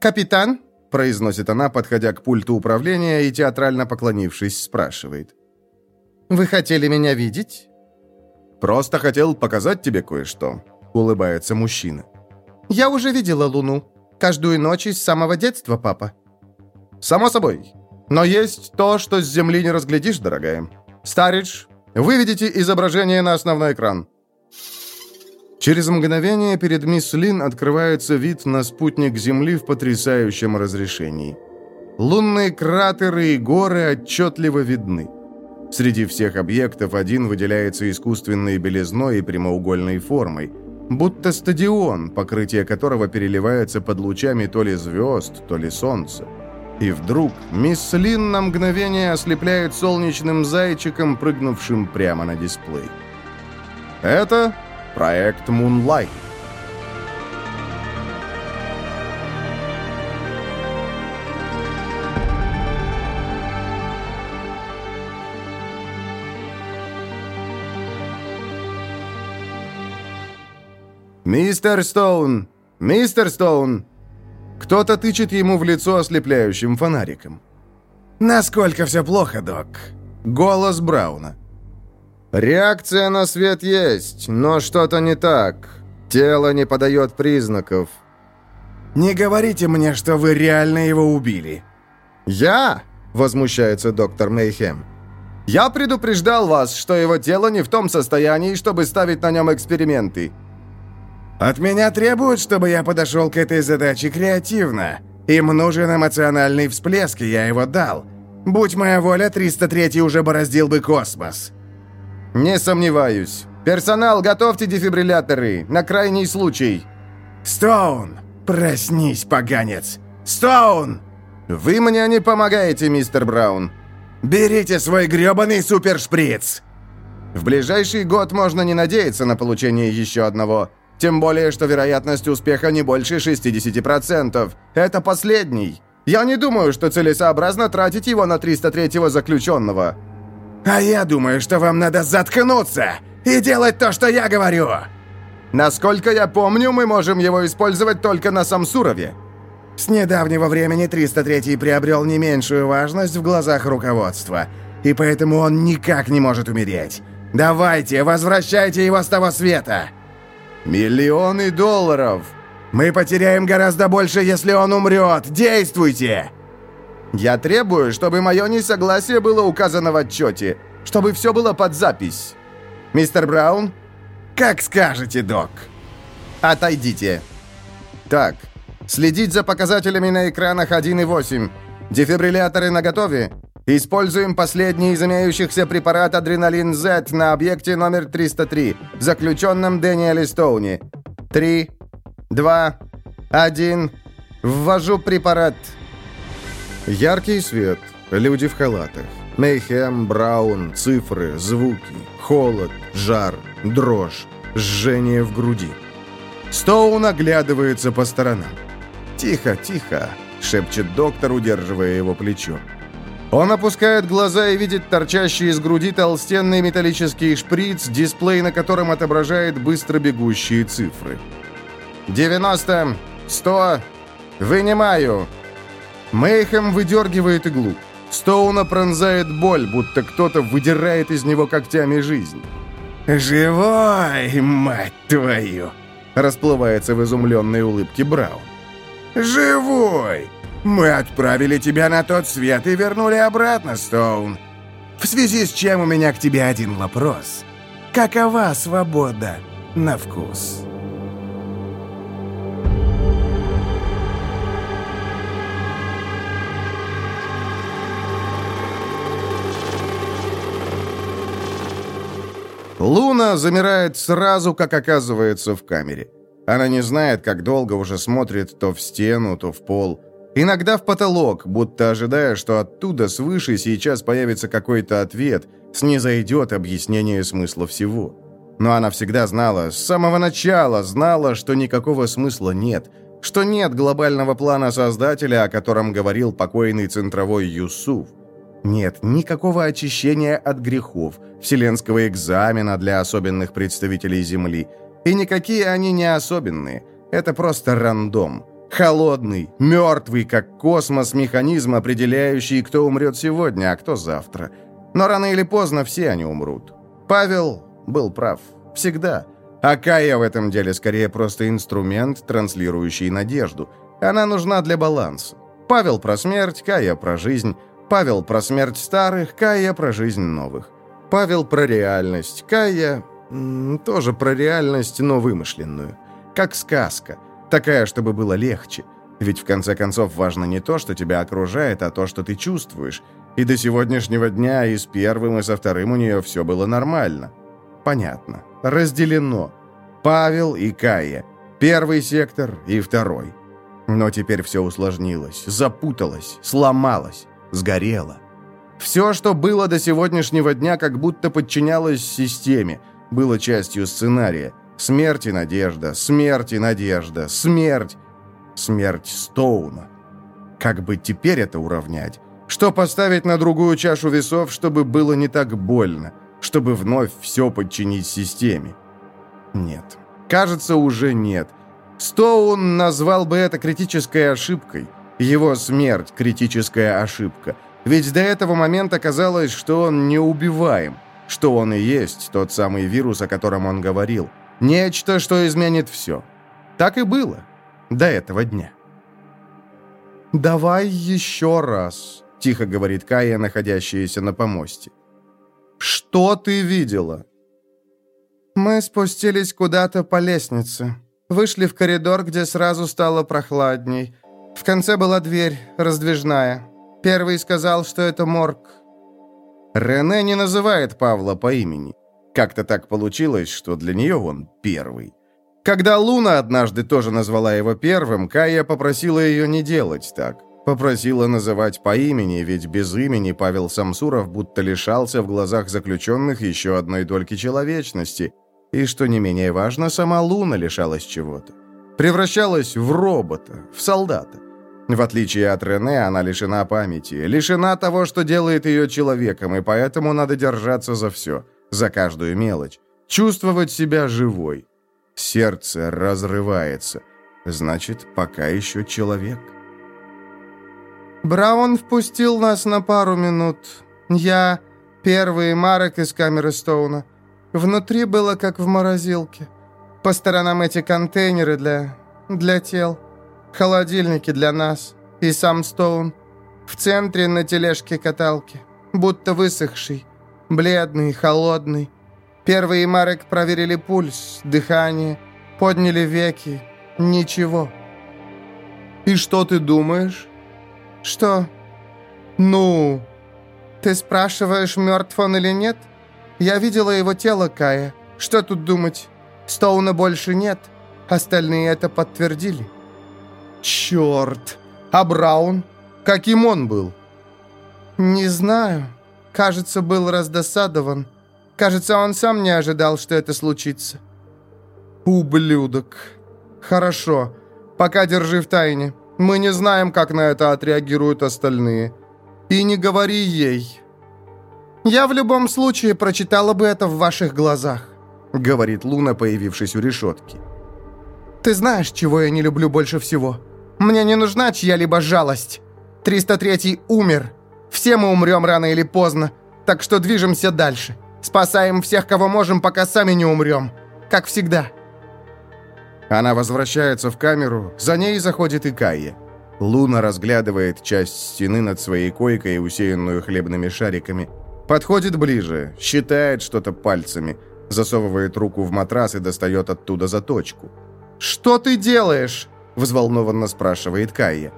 Speaker 1: «Капитан?» – произносит она, подходя к пульту управления и, театрально поклонившись, спрашивает. «Вы хотели меня видеть?» «Просто хотел показать тебе кое-что», — улыбается мужчина. «Я уже видела Луну. Каждую ночь с самого детства, папа». «Само собой. Но есть то, что с Земли не разглядишь, дорогая. Старидж, выведите изображение на основной экран». Через мгновение перед мисс Лин открывается вид на спутник Земли в потрясающем разрешении. Лунные кратеры и горы отчетливо видны. Среди всех объектов один выделяется искусственной белизной и прямоугольной формой, будто стадион, покрытие которого переливается под лучами то ли звезд, то ли солнца. И вдруг мисс Лин на мгновение ослепляет солнечным зайчиком, прыгнувшим прямо на дисплей. Это проект Moonlight. «Мистер Стоун! Мистер Стоун!» Кто-то тычет ему в лицо ослепляющим фонариком.
Speaker 3: «Насколько все плохо, док?»
Speaker 1: Голос Брауна. «Реакция на свет есть, но что-то не так. Тело не подает признаков».
Speaker 3: «Не говорите мне, что вы реально его убили».
Speaker 1: «Я?» — возмущается доктор Мейхем. «Я предупреждал вас, что его тело не в том состоянии, чтобы ставить на нем эксперименты.
Speaker 3: От меня требуют, чтобы я подошел к этой задаче креативно. Им нужен эмоциональный всплеск, и я его дал. Будь моя воля, 303 уже бороздил бы космос.
Speaker 1: Не сомневаюсь. Персонал, готовьте дефибрилляторы, на крайний случай.
Speaker 3: Стоун, проснись, поганец. Стоун!
Speaker 1: Вы мне не помогаете, мистер Браун.
Speaker 3: Берите свой грёбаный супершприц.
Speaker 1: В ближайший год можно не надеяться на получение еще одного. Тем более, что вероятность успеха не больше 60%. Это последний. Я не думаю, что целесообразно тратить его на 303-го заключенного».
Speaker 3: «А я думаю, что вам надо заткнуться и делать то, что я говорю!»
Speaker 1: «Насколько я помню, мы можем его использовать только на Самсурове».
Speaker 3: С недавнего времени 303-й приобрел не меньшую важность в глазах руководства, и поэтому он никак не может умереть. Давайте, возвращайте его с того света!»
Speaker 1: «Миллионы долларов!»
Speaker 3: «Мы потеряем гораздо больше, если он умрет! Действуйте!»
Speaker 1: «Я требую, чтобы мое несогласие было указано в отчете, чтобы все было под запись. Мистер Браун?»
Speaker 3: «Как скажете, док!»
Speaker 1: «Отойдите!» «Так, следить за показателями на экранах 1 и 8. Дефибрилляторы наготове. Используем последний из имеющихся препарат Адреналин Z на объекте номер 303, заключенном Дэниеле Стоуне. 3, 2, 1. Ввожу препарат. Яркий свет. Люди в халатах. Мейхем, Браун, цифры, звуки, холод, жар, дрожь, жжение в груди. Стоун оглядывается по сторонам. «Тихо, тихо», — шепчет доктор, удерживая его плечо. Он опускает глаза и видит торчащий из груди толстенный металлический шприц, дисплей на котором отображает быстро бегущие цифры. «90, 100, вынимаю!» Мейхем выдергивает иглу. Стоуна пронзает боль, будто кто-то выдирает из него когтями жизнь.
Speaker 3: «Живой, мать твою!»
Speaker 1: Расплывается в изумленной улыбке Браун.
Speaker 3: «Живой! Мы отправили тебя на тот свет и вернули обратно, Стоун. В связи с чем у меня к тебе один вопрос. Какова свобода на вкус?»
Speaker 1: Луна замирает сразу, как оказывается в камере. Она не знает, как долго уже смотрит то в стену, то в пол. Иногда в потолок, будто ожидая, что оттуда свыше сейчас появится какой-то ответ, снизойдет объяснение смысла всего. Но она всегда знала, с самого начала знала, что никакого смысла нет, что нет глобального плана Создателя, о котором говорил покойный центровой Юсуф. Нет никакого очищения от грехов, вселенского экзамена для особенных представителей Земли. И никакие они не особенные. Это просто рандом. Холодный, мертвый, как космос, механизм, определяющий, кто умрет сегодня, а кто завтра. Но рано или поздно все они умрут. Павел был прав. Всегда. А Кая в этом деле скорее просто инструмент, транслирующий надежду. Она нужна для баланса. Павел про смерть, Кая про жизнь. Павел про смерть старых, Кая про жизнь новых. Павел про реальность, Кая тоже про реальность, но вымышленную. Как сказка. Такая, чтобы было легче. Ведь в конце концов важно не то, что тебя окружает, а то, что ты чувствуешь. И до сегодняшнего дня и с первым, и со вторым у нее все было нормально. Понятно. Разделено. Павел и Кая. Первый сектор и второй. Но теперь все усложнилось, запуталось, сломалось, сгорело. Все, что было до сегодняшнего дня, как будто подчинялось системе, было частью сценария. Смерть и надежда, смерть и надежда, смерть, смерть Стоуна. Как бы теперь это уравнять? Что поставить на другую чашу весов, чтобы было не так больно? чтобы вновь все подчинить системе. Нет. Кажется, уже нет. Стоун назвал бы это критической ошибкой. Его смерть – критическая ошибка. Ведь до этого момента казалось, что он неубиваем, что он и есть тот самый вирус, о котором он говорил. Нечто, что изменит все. Так и было. До этого дня. «Давай еще раз», – тихо говорит Кая, находящаяся на помосте. Что ты видела?»
Speaker 5: Мы спустились куда-то по лестнице. Вышли в коридор, где сразу стало прохладней. В конце была дверь, раздвижная. Первый сказал, что это морг.
Speaker 1: Рене не называет Павла по имени. Как-то так получилось, что для нее он первый. Когда Луна однажды тоже назвала его первым, Кая попросила ее не делать так. Попросила называть по имени, ведь без имени Павел Самсуров будто лишался в глазах заключенных еще одной дольки человечности. И, что не менее важно, сама Луна лишалась чего-то. Превращалась в робота, в солдата. В отличие от Рене, она лишена памяти, лишена того, что делает ее человеком, и поэтому надо держаться за все, за каждую мелочь, чувствовать себя живой. Сердце разрывается. Значит, пока еще человек.
Speaker 5: Браун впустил нас на пару минут. Я, первый Марек из камеры Стоуна. Внутри было как в морозилке. По сторонам эти контейнеры для... для тел. Холодильники для нас. И сам Стоун. В центре на тележке каталки. Будто высохший. Бледный, холодный. Первый Марек проверили пульс, дыхание. Подняли веки. Ничего.
Speaker 1: «И что ты думаешь?»
Speaker 5: «Что?»
Speaker 1: «Ну?»
Speaker 5: «Ты спрашиваешь, мертв он или нет? Я видела его тело, Кая. Что тут думать? Стоуна больше нет. Остальные это подтвердили».
Speaker 1: «Черт! А Браун? Каким он был?»
Speaker 5: «Не знаю. Кажется, был раздосадован. Кажется, он сам не ожидал, что это случится».
Speaker 1: «Ублюдок. Хорошо. Пока держи в тайне. Мы не знаем, как на это отреагируют остальные. И не говори ей».
Speaker 5: «Я в любом случае прочитала бы это в ваших глазах», — говорит Луна, появившись у решетки. «Ты знаешь, чего я не люблю больше всего? Мне не нужна чья-либо жалость. 303-й умер. Все мы умрем рано или поздно, так что движемся дальше. Спасаем всех, кого можем, пока сами не умрем. Как всегда».
Speaker 1: Она возвращается в камеру, за ней заходит и Кайя. Луна разглядывает часть стены над своей койкой, усеянную хлебными шариками. Подходит ближе, считает что-то пальцами, засовывает руку в матрас и достает оттуда заточку. «Что ты делаешь?» – взволнованно спрашивает Кайя.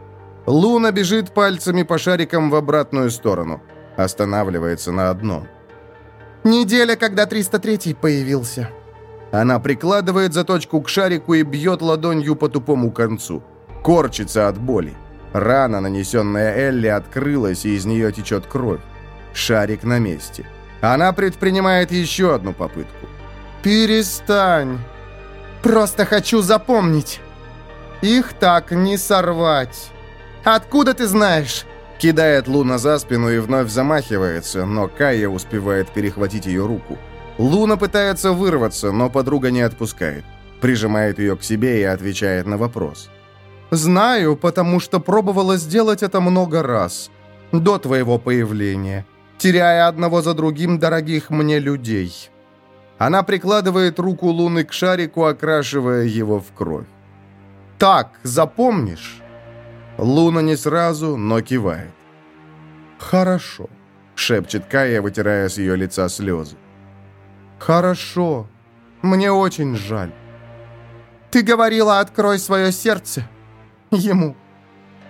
Speaker 1: Луна бежит пальцами по шарикам в обратную сторону. Останавливается на одном.
Speaker 5: «Неделя, когда 303 появился»,
Speaker 1: она прикладывает заточку к шарику и бьет ладонью по тупому концу. Корчится от боли. Рана, нанесенная Элли, открылась, и из нее течет кровь. Шарик на месте. Она предпринимает еще одну попытку.
Speaker 5: «Перестань! Просто хочу запомнить!» Их так не сорвать. Откуда ты знаешь?
Speaker 1: Кидает Луна за спину и вновь замахивается, но Кая успевает перехватить ее руку. Луна пытается вырваться, но подруга не отпускает. Прижимает ее к себе и отвечает на вопрос.
Speaker 5: «Знаю, потому что пробовала сделать это много раз. До твоего появления. Теряя одного за другим дорогих мне людей». Она прикладывает руку Луны к шарику, окрашивая его в кровь. «Так, запомнишь?» Луна не сразу, но кивает. «Хорошо», — шепчет Кая, вытирая с ее лица слезы. «Хорошо. Мне очень жаль. Ты говорила, открой свое сердце. Ему».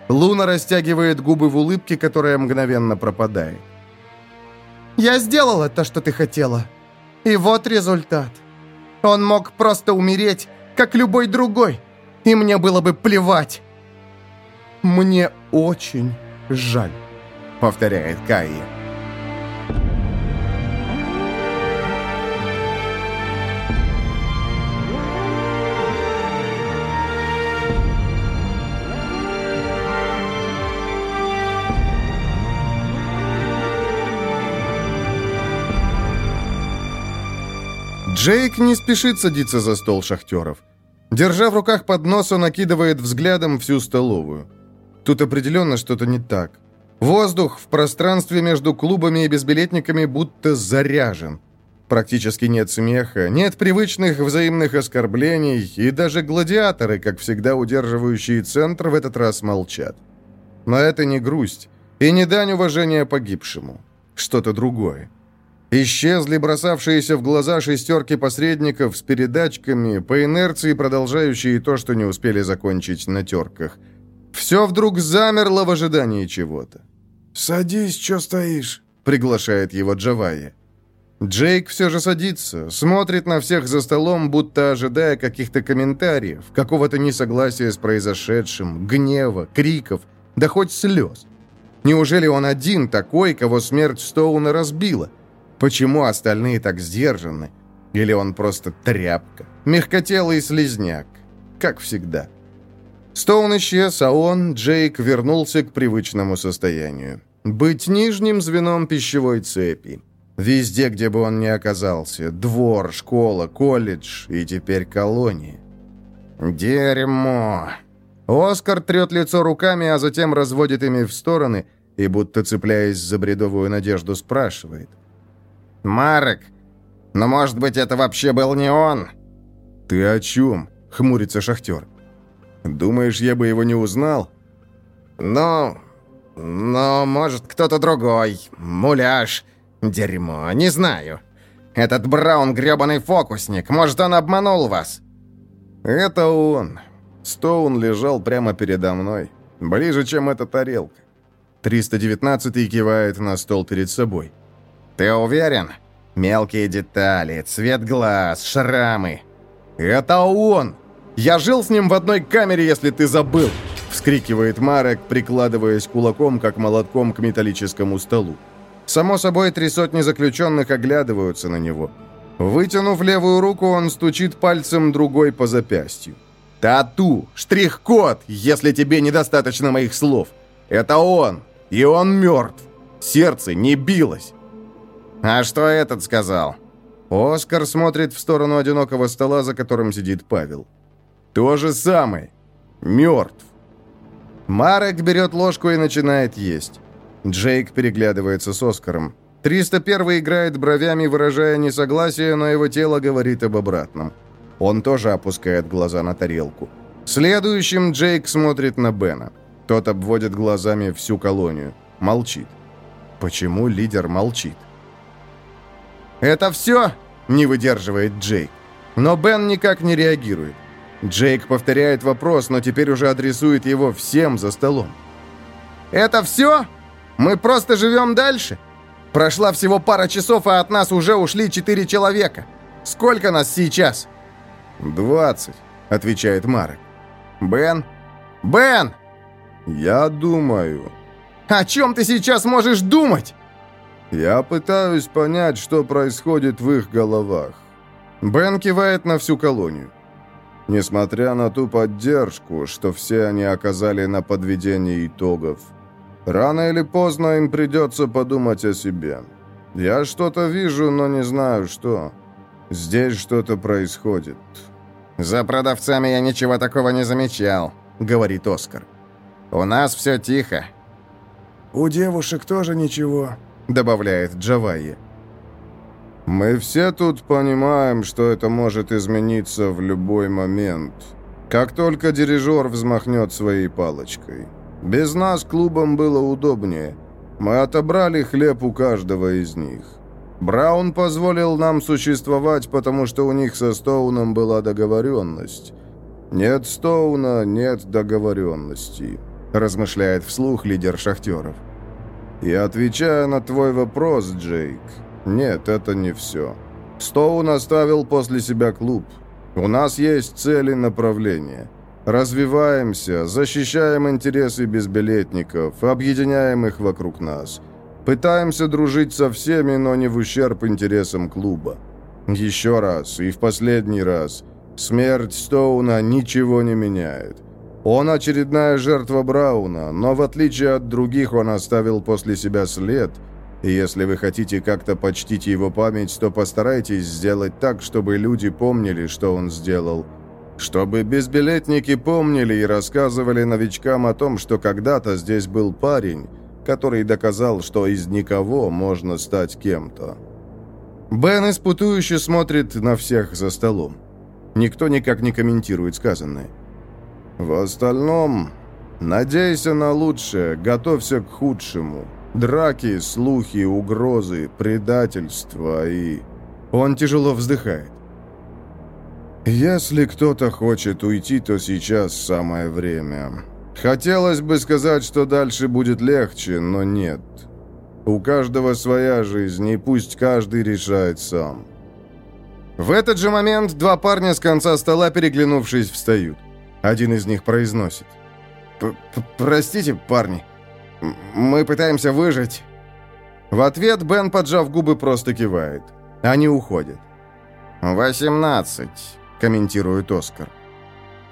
Speaker 5: Луна растягивает губы в улыбке, которая мгновенно пропадает. «Я сделала то, что ты хотела. И вот результат. Он мог просто умереть, как любой другой, и мне было бы плевать». «Мне очень жаль», — повторяет Кайя. Джейк не спешит садиться за стол шахтеров. Держа в руках поднос, он накидывает взглядом всю столовую. Тут определенно что-то не так. Воздух в пространстве между клубами и безбилетниками будто заряжен. Практически нет смеха, нет привычных взаимных оскорблений, и даже гладиаторы, как всегда удерживающие центр, в этот раз молчат. Но это не грусть и не дань уважения погибшему. Что-то другое. Исчезли бросавшиеся в глаза шестерки посредников с передачками, по инерции продолжающие то, что не успели закончить на терках – все вдруг замерло в ожидании чего-то.
Speaker 3: «Садись, что стоишь?»
Speaker 1: — приглашает его Джавайя. Джейк все же садится, смотрит на всех за столом, будто ожидая каких-то комментариев, какого-то несогласия с произошедшим, гнева, криков, да хоть слез. Неужели он один такой, кого смерть Стоуна разбила? Почему остальные так сдержаны? Или он просто тряпка, мягкотелый слезняк, как всегда?» Стоун исчез, а он, Джейк, вернулся к привычному состоянию. Быть нижним звеном пищевой цепи. Везде, где бы он ни оказался. Двор, школа, колледж и теперь колония. Дерьмо. Оскар трет лицо руками, а затем разводит ими в стороны и, будто цепляясь за бредовую надежду, спрашивает. «Марек, но, может быть, это вообще был не он?» «Ты о чем?» — хмурится шахтер. Думаешь, я бы его не узнал? Ну, но, может, кто-то другой. Муляж. Дерьмо, не знаю. Этот Браун грёбаный фокусник. Может, он обманул вас? Это он. Стоун лежал прямо передо мной. Ближе, чем эта тарелка. 319 кивает на стол перед собой. «Ты уверен? Мелкие детали, цвет глаз, шрамы. Это он! Я жил с ним в одной камере, если ты забыл!» Вскрикивает Марек, прикладываясь кулаком, как молотком к металлическому столу. Само собой, три сотни заключенных оглядываются на него. Вытянув левую руку, он стучит пальцем другой по запястью. «Тату! Штрих-код, если тебе недостаточно моих слов! Это он! И он мертв! Сердце не билось!» «А что этот сказал?» Оскар смотрит в сторону одинокого стола, за которым сидит Павел. То же самое. Мертв. Марек берет ложку и начинает есть. Джейк переглядывается с Оскаром. 301 играет бровями, выражая несогласие, но его тело говорит об обратном. Он тоже опускает глаза на тарелку. Следующим Джейк смотрит на Бена. Тот обводит глазами всю колонию. Молчит. Почему лидер молчит? «Это все?» – не выдерживает Джейк. Но Бен никак не реагирует. Джейк повторяет вопрос, но теперь уже адресует его всем за столом. «Это все? Мы просто живем дальше? Прошла всего пара часов, а от нас уже ушли четыре человека. Сколько нас сейчас?» «Двадцать», — отвечает Марек. «Бен? Бен!» «Я думаю...» «О чем ты сейчас можешь думать?» «Я пытаюсь понять, что происходит в их головах». Бен кивает на всю колонию. Несмотря на ту поддержку, что все они оказали на подведении итогов, рано или поздно им придется подумать о себе. Я что-то вижу, но не знаю что. Здесь что-то происходит.
Speaker 3: «За продавцами я ничего такого не замечал», — говорит Оскар. «У нас все тихо».
Speaker 1: «У девушек тоже ничего», — добавляет Джавайи. «Мы все тут понимаем, что это может измениться в любой момент. Как только дирижер взмахнет своей палочкой. Без нас клубам было удобнее. Мы отобрали хлеб у каждого из них. Браун позволил нам существовать, потому что у них со Стоуном была договоренность. Нет Стоуна, нет договоренности», — размышляет вслух лидер шахтеров. «И отвечая на твой вопрос, Джейк, нет, это не все. Стоун оставил после себя клуб. У нас есть цели направления. Развиваемся, защищаем интересы безбилетников, объединяем их вокруг нас. Пытаемся дружить со всеми, но не в ущерб интересам клуба. Еще раз и в последний раз. Смерть Стоуна ничего не меняет. Он очередная жертва Брауна, но в отличие от других он оставил после себя след – если вы хотите как-то почтить его память, то постарайтесь сделать так, чтобы люди помнили, что он сделал. Чтобы безбилетники помнили и рассказывали новичкам о том, что когда-то здесь был парень, который доказал, что из никого можно стать кем-то. Бен испытующе смотрит на всех за столом. Никто никак не комментирует сказанное. В остальном, надейся на лучшее, готовься к худшему. Драки, слухи, угрозы, предательство и... Он тяжело вздыхает. Если кто-то хочет уйти, то сейчас самое время. Хотелось бы сказать, что дальше будет легче, но нет. У каждого своя жизнь, и пусть каждый решает сам. В этот же момент два парня с конца стола, переглянувшись, встают. Один из них произносит. «Простите, парни, мы пытаемся выжить». В ответ Бен, поджав губы, просто кивает. Они уходят.
Speaker 3: «Восемнадцать», — комментирует Оскар.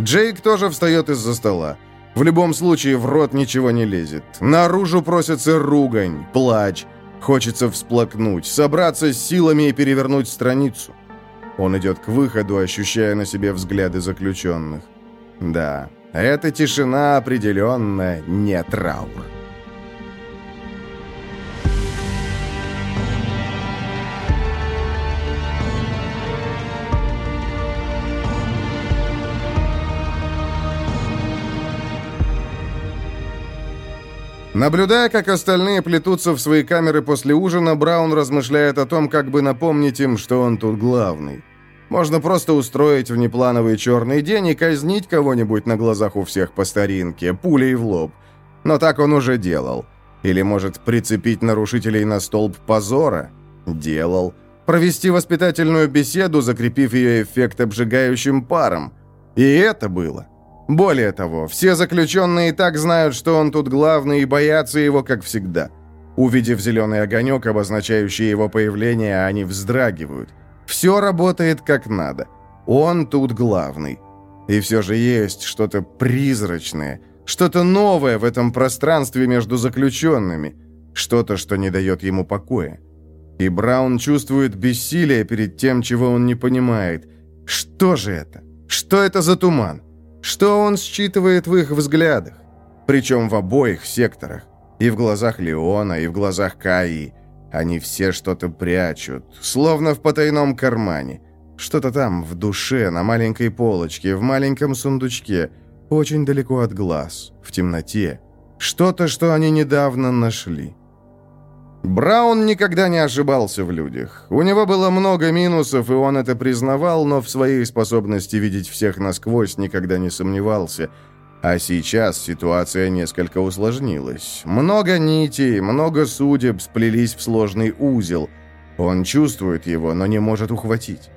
Speaker 1: Джейк тоже встает из-за стола. В любом случае, в рот ничего не лезет. Наружу просится ругань, плач. Хочется всплакнуть, собраться с силами и перевернуть страницу. Он идет к выходу, ощущая на себе взгляды заключенных. Да, эта тишина определенно не траур. Наблюдая, как остальные плетутся в свои камеры после ужина, Браун размышляет о том, как бы напомнить им, что он тут главный. Можно просто устроить внеплановый черный день и казнить кого-нибудь на глазах у всех по старинке, пулей в лоб. Но так он уже делал. Или, может, прицепить нарушителей на столб позора? Делал. Провести воспитательную беседу, закрепив ее эффект обжигающим паром. И это было. Более того, все заключенные и так знают, что он тут главный, и боятся его, как всегда. Увидев зеленый огонек, обозначающий его появление, они вздрагивают. Все работает как надо. Он тут главный. И все же есть что-то призрачное, что-то новое в этом пространстве между заключенными, что-то, что не дает ему покоя. И Браун чувствует бессилие перед тем, чего он не понимает. Что же это? Что это за туман? Что он считывает в их взглядах? Причем в обоих секторах. И в глазах Леона, и в глазах Каи. Они все что-то прячут, словно в потайном кармане. Что-то там, в душе, на маленькой полочке, в маленьком сундучке, очень далеко от глаз, в темноте. Что-то, что они недавно нашли. Браун никогда не ошибался в людях. У него было много минусов, и он это признавал, но в своей способности видеть всех насквозь никогда не сомневался. А сейчас ситуация несколько усложнилась. Много нитей, много судеб сплелись в сложный узел. Он чувствует его, но не может ухватить.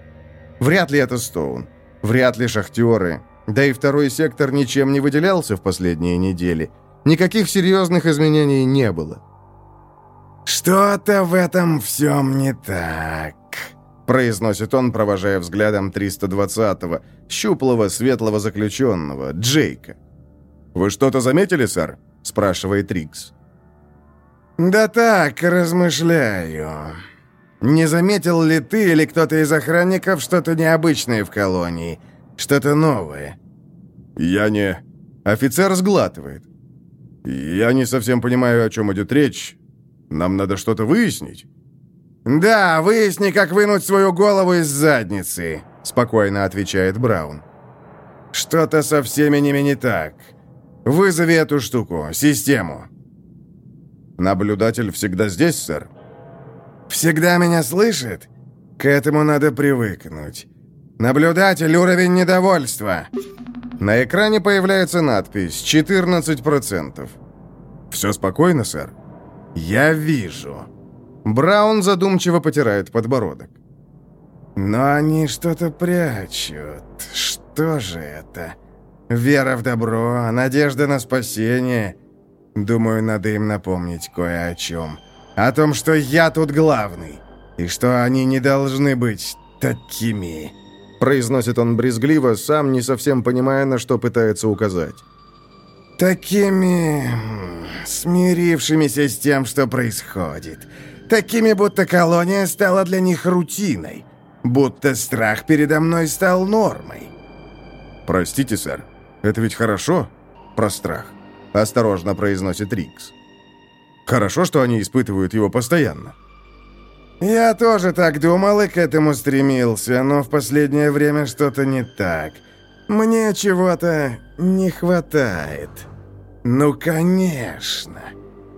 Speaker 1: Вряд ли это Стоун. Вряд ли шахтеры. Да и второй сектор ничем не выделялся в последние недели. Никаких серьезных изменений не было.
Speaker 3: «Что-то в этом всем не так», —
Speaker 1: произносит он, провожая взглядом 320-го, щуплого, светлого заключенного, Джейка. «Вы что-то заметили, сэр?» — спрашивает Рикс.
Speaker 3: «Да так, размышляю. Не заметил ли ты или кто-то из охранников что-то необычное в колонии? Что-то новое?»
Speaker 1: «Я не...» Офицер сглатывает. «Я не совсем понимаю, о чем идет речь. Нам надо что-то выяснить».
Speaker 3: «Да, выясни, как вынуть свою голову из задницы», — спокойно отвечает Браун. «Что-то со всеми ними не так. Вызови эту штуку, систему».
Speaker 1: «Наблюдатель всегда здесь, сэр?»
Speaker 3: «Всегда меня слышит? К этому надо привыкнуть. Наблюдатель — уровень недовольства».
Speaker 1: На экране появляется надпись «14%». «Все спокойно, сэр?»
Speaker 3: «Я вижу».
Speaker 1: Браун задумчиво потирает подбородок.
Speaker 3: «Но они что-то прячут. Что же это? Вера в добро, надежда на спасение. Думаю, надо им напомнить кое о чем. О том, что я тут главный, и что они не должны быть такими».
Speaker 1: Произносит он брезгливо, сам не совсем понимая, на что пытается указать.
Speaker 3: «Такими... смирившимися с тем, что происходит. Такими, будто колония стала для них рутиной. Будто страх передо мной стал нормой».
Speaker 1: «Простите, сэр, это ведь хорошо про страх?» Осторожно произносит Рикс. «Хорошо, что они испытывают его постоянно».
Speaker 3: «Я тоже так думал и к этому стремился, но в последнее время что-то не так. Мне чего-то не хватает». «Ну, конечно!»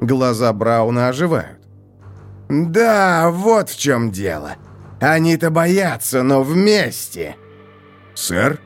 Speaker 3: Глаза Брауна оживают. «Да, вот в чем дело. Они-то боятся, но вместе».
Speaker 1: «Сэр?»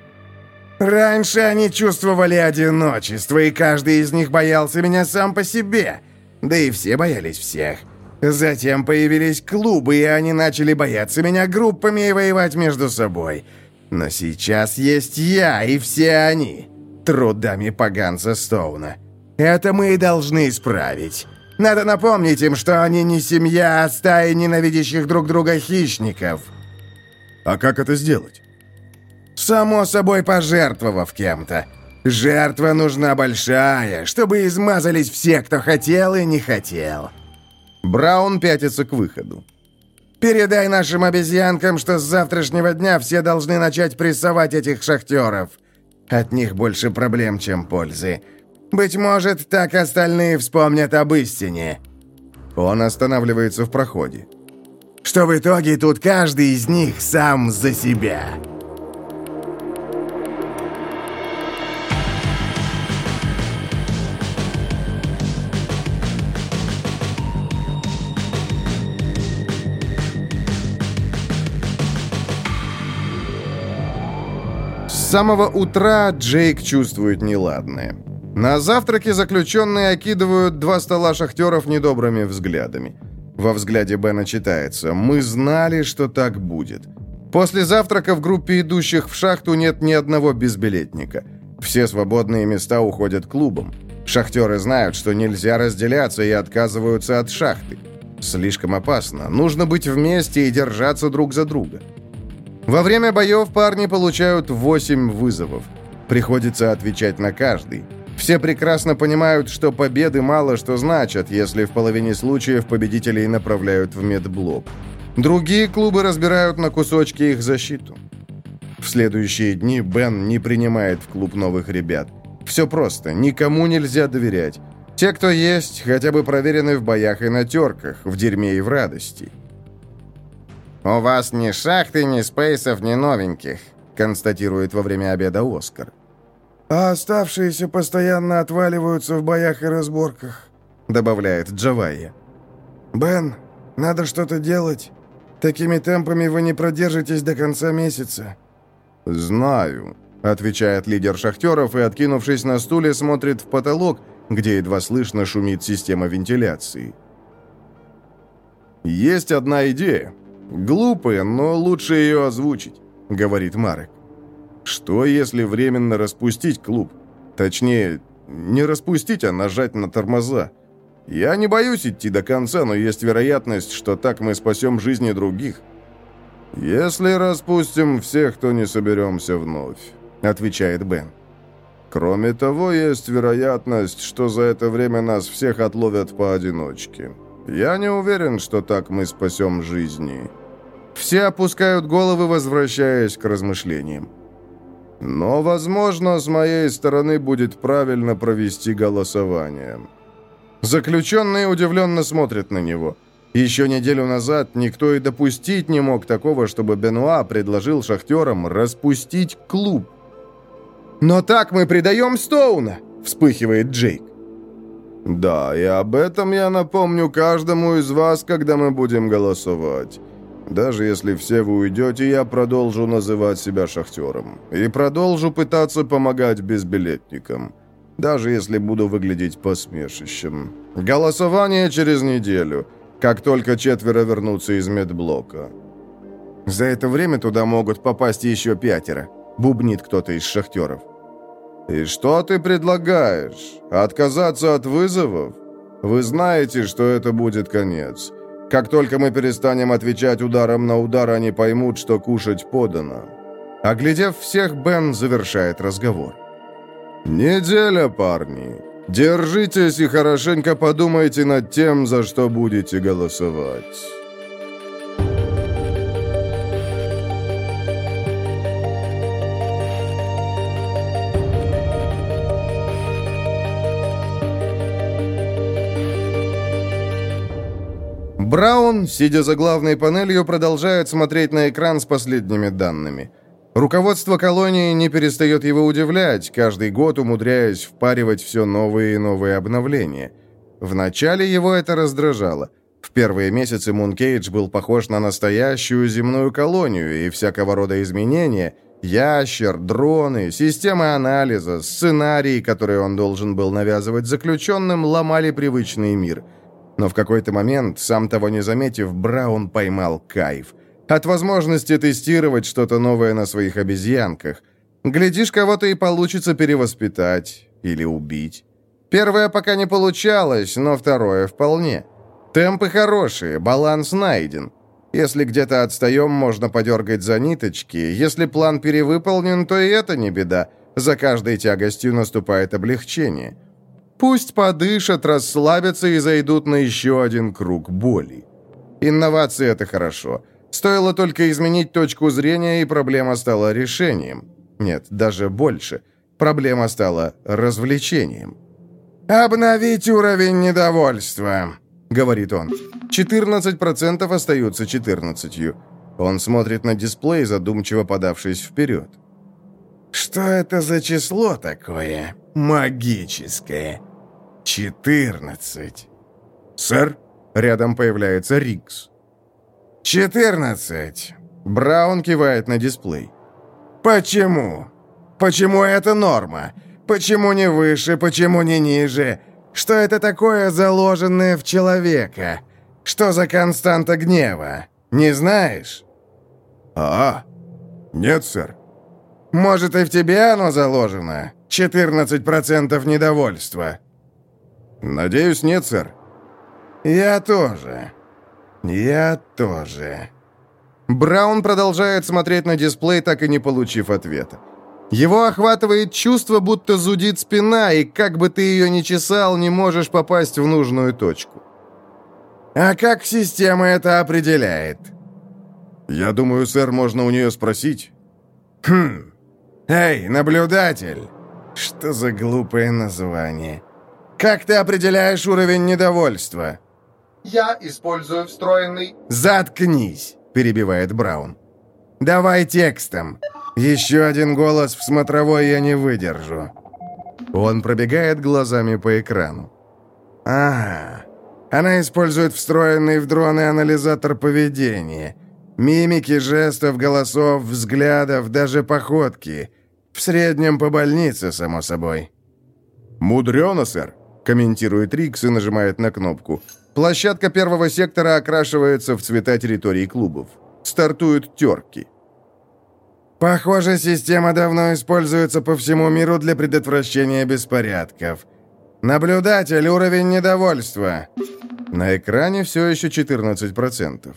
Speaker 3: «Раньше они чувствовали одиночество, и каждый из них боялся меня сам по себе. Да и все боялись всех. Затем появились клубы, и они начали бояться меня группами и воевать между собой. Но сейчас есть я и все они, трудами поганца Стоуна. Это мы и должны исправить. Надо напомнить им, что они не семья, а стаи ненавидящих друг друга хищников.
Speaker 1: А как это сделать?
Speaker 3: Само собой, пожертвовав кем-то. Жертва нужна большая, чтобы измазались все, кто хотел и не хотел.
Speaker 1: Браун пятится к выходу.
Speaker 3: «Передай нашим обезьянкам, что с завтрашнего дня все должны начать прессовать этих шахтеров. От них больше проблем, чем пользы. Быть может, так остальные вспомнят об истине».
Speaker 1: Он останавливается в проходе.
Speaker 3: «Что в итоге тут каждый из них сам за себя».
Speaker 1: Самого утра Джейк чувствует неладное. На завтраке заключенные окидывают два стола шахтеров недобрыми взглядами. Во взгляде Бена читается «Мы знали, что так будет». После завтрака в группе идущих в шахту нет ни одного безбилетника. Все свободные места уходят клубом. Шахтеры знают, что нельзя разделяться и отказываются от шахты. Слишком опасно. Нужно быть вместе и держаться друг за друга. Во время боев парни получают 8 вызовов. Приходится отвечать на каждый. Все прекрасно понимают, что победы мало что значат, если в половине случаев победителей направляют в медблок. Другие клубы разбирают на кусочки их защиту. В следующие дни Бен не принимает в клуб новых ребят. Все просто, никому нельзя доверять. Те, кто есть, хотя бы проверены в боях и на терках, в дерьме и в радости.
Speaker 5: «У вас ни шахты, ни спейсов, ни новеньких», констатирует во время обеда Оскар.
Speaker 3: «А оставшиеся постоянно отваливаются в боях и разборках», добавляет Джавайя. «Бен, надо что-то делать. Такими темпами вы не продержитесь до конца месяца».
Speaker 1: «Знаю», — отвечает лидер шахтеров и, откинувшись на стуле, смотрит в потолок, где едва слышно шумит система вентиляции. «Есть одна идея. «Глупая, но лучше ее озвучить», — говорит Марек. «Что, если временно распустить клуб? Точнее, не распустить, а нажать на тормоза. Я не боюсь идти до конца, но есть вероятность, что так мы спасем жизни других». «Если распустим всех, то не соберемся вновь», — отвечает Бен. «Кроме того, есть вероятность, что за это время нас всех отловят поодиночке. Я не уверен, что так мы спасем жизни». Все опускают головы, возвращаясь к размышлениям. Но, возможно, с моей стороны будет правильно провести голосование. Заключенные удивленно смотрят на него. Еще неделю назад никто и допустить не мог такого, чтобы Бенуа предложил шахтерам распустить клуб. «Но так мы предаем Стоуна!» — вспыхивает Джейк. «Да, и об этом я напомню каждому из вас, когда мы будем голосовать. Даже если все вы уйдете, я продолжу называть себя шахтером. И продолжу пытаться помогать безбилетникам. Даже если буду выглядеть посмешищем. Голосование через неделю, как только четверо вернутся из медблока. За это время туда могут попасть еще пятеро. Бубнит кто-то из шахтеров. «И что ты предлагаешь? Отказаться от вызовов? Вы знаете, что это будет конец. Как только мы перестанем отвечать ударом на удар, они поймут, что кушать подано». Оглядев всех, Бен завершает разговор. «Неделя, парни. Держитесь и хорошенько подумайте над тем, за что будете голосовать». Браун, сидя за главной панелью, продолжает смотреть на экран с последними данными. Руководство колонии не перестает его удивлять, каждый год умудряясь впаривать все новые и новые обновления. Вначале его это раздражало. В первые месяцы Мункейдж был похож на настоящую земную колонию, и всякого рода изменения – ящер, дроны, системы анализа, сценарии, которые он должен был навязывать заключенным, ломали привычный мир – но в какой-то момент, сам того не заметив, Браун поймал кайф. От возможности тестировать что-то новое на своих обезьянках. Глядишь, кого-то и получится перевоспитать или убить. Первое пока не получалось, но второе вполне. Темпы хорошие, баланс найден. Если где-то отстаем, можно подергать за ниточки. Если план перевыполнен, то и это не беда. За каждой тягостью наступает облегчение. Пусть подышат, расслабятся и зайдут на еще один круг боли. Инновации — это хорошо. Стоило только изменить точку зрения, и проблема стала решением. Нет, даже больше. Проблема стала развлечением. «Обновить уровень недовольства», — говорит он. 14% остаются 14. Он смотрит на дисплей, задумчиво подавшись вперед. «Что это за число такое? Магическое?» «Четырнадцать». «Сэр?» Рядом появляется Рикс. «Четырнадцать». Браун кивает на дисплей. «Почему? Почему это норма? Почему не выше, почему не ниже? Что это такое, заложенное в человека? Что за константа гнева? Не знаешь?» «А, нет, сэр». «Может, и в тебе оно заложено? 14% недовольства?» «Надеюсь, нет, сэр». «Я тоже. Я тоже». Браун продолжает смотреть на дисплей, так и не получив ответа. Его охватывает чувство, будто зудит спина, и как бы ты ее ни чесал, не можешь попасть в нужную точку. «А как система это определяет?» «Я думаю, сэр, можно у нее спросить». «Хм. Эй, наблюдатель!» Что за глупое название? Как ты определяешь уровень недовольства?»
Speaker 5: «Я использую встроенный...»
Speaker 1: «Заткнись!» — перебивает Браун. «Давай текстом. Еще один голос в смотровой я не выдержу». Он пробегает глазами по экрану. «Ага. Она использует встроенный в дроны анализатор поведения. Мимики, жестов, голосов, взглядов, даже походки. В среднем по больнице, само собой». «Мудрено, сэр комментирует Рикс и нажимает на кнопку. Площадка первого сектора окрашивается в цвета территории клубов. Стартуют терки. «Похоже, система давно используется по всему миру для предотвращения беспорядков. Наблюдатель, уровень недовольства». На экране все еще 14%.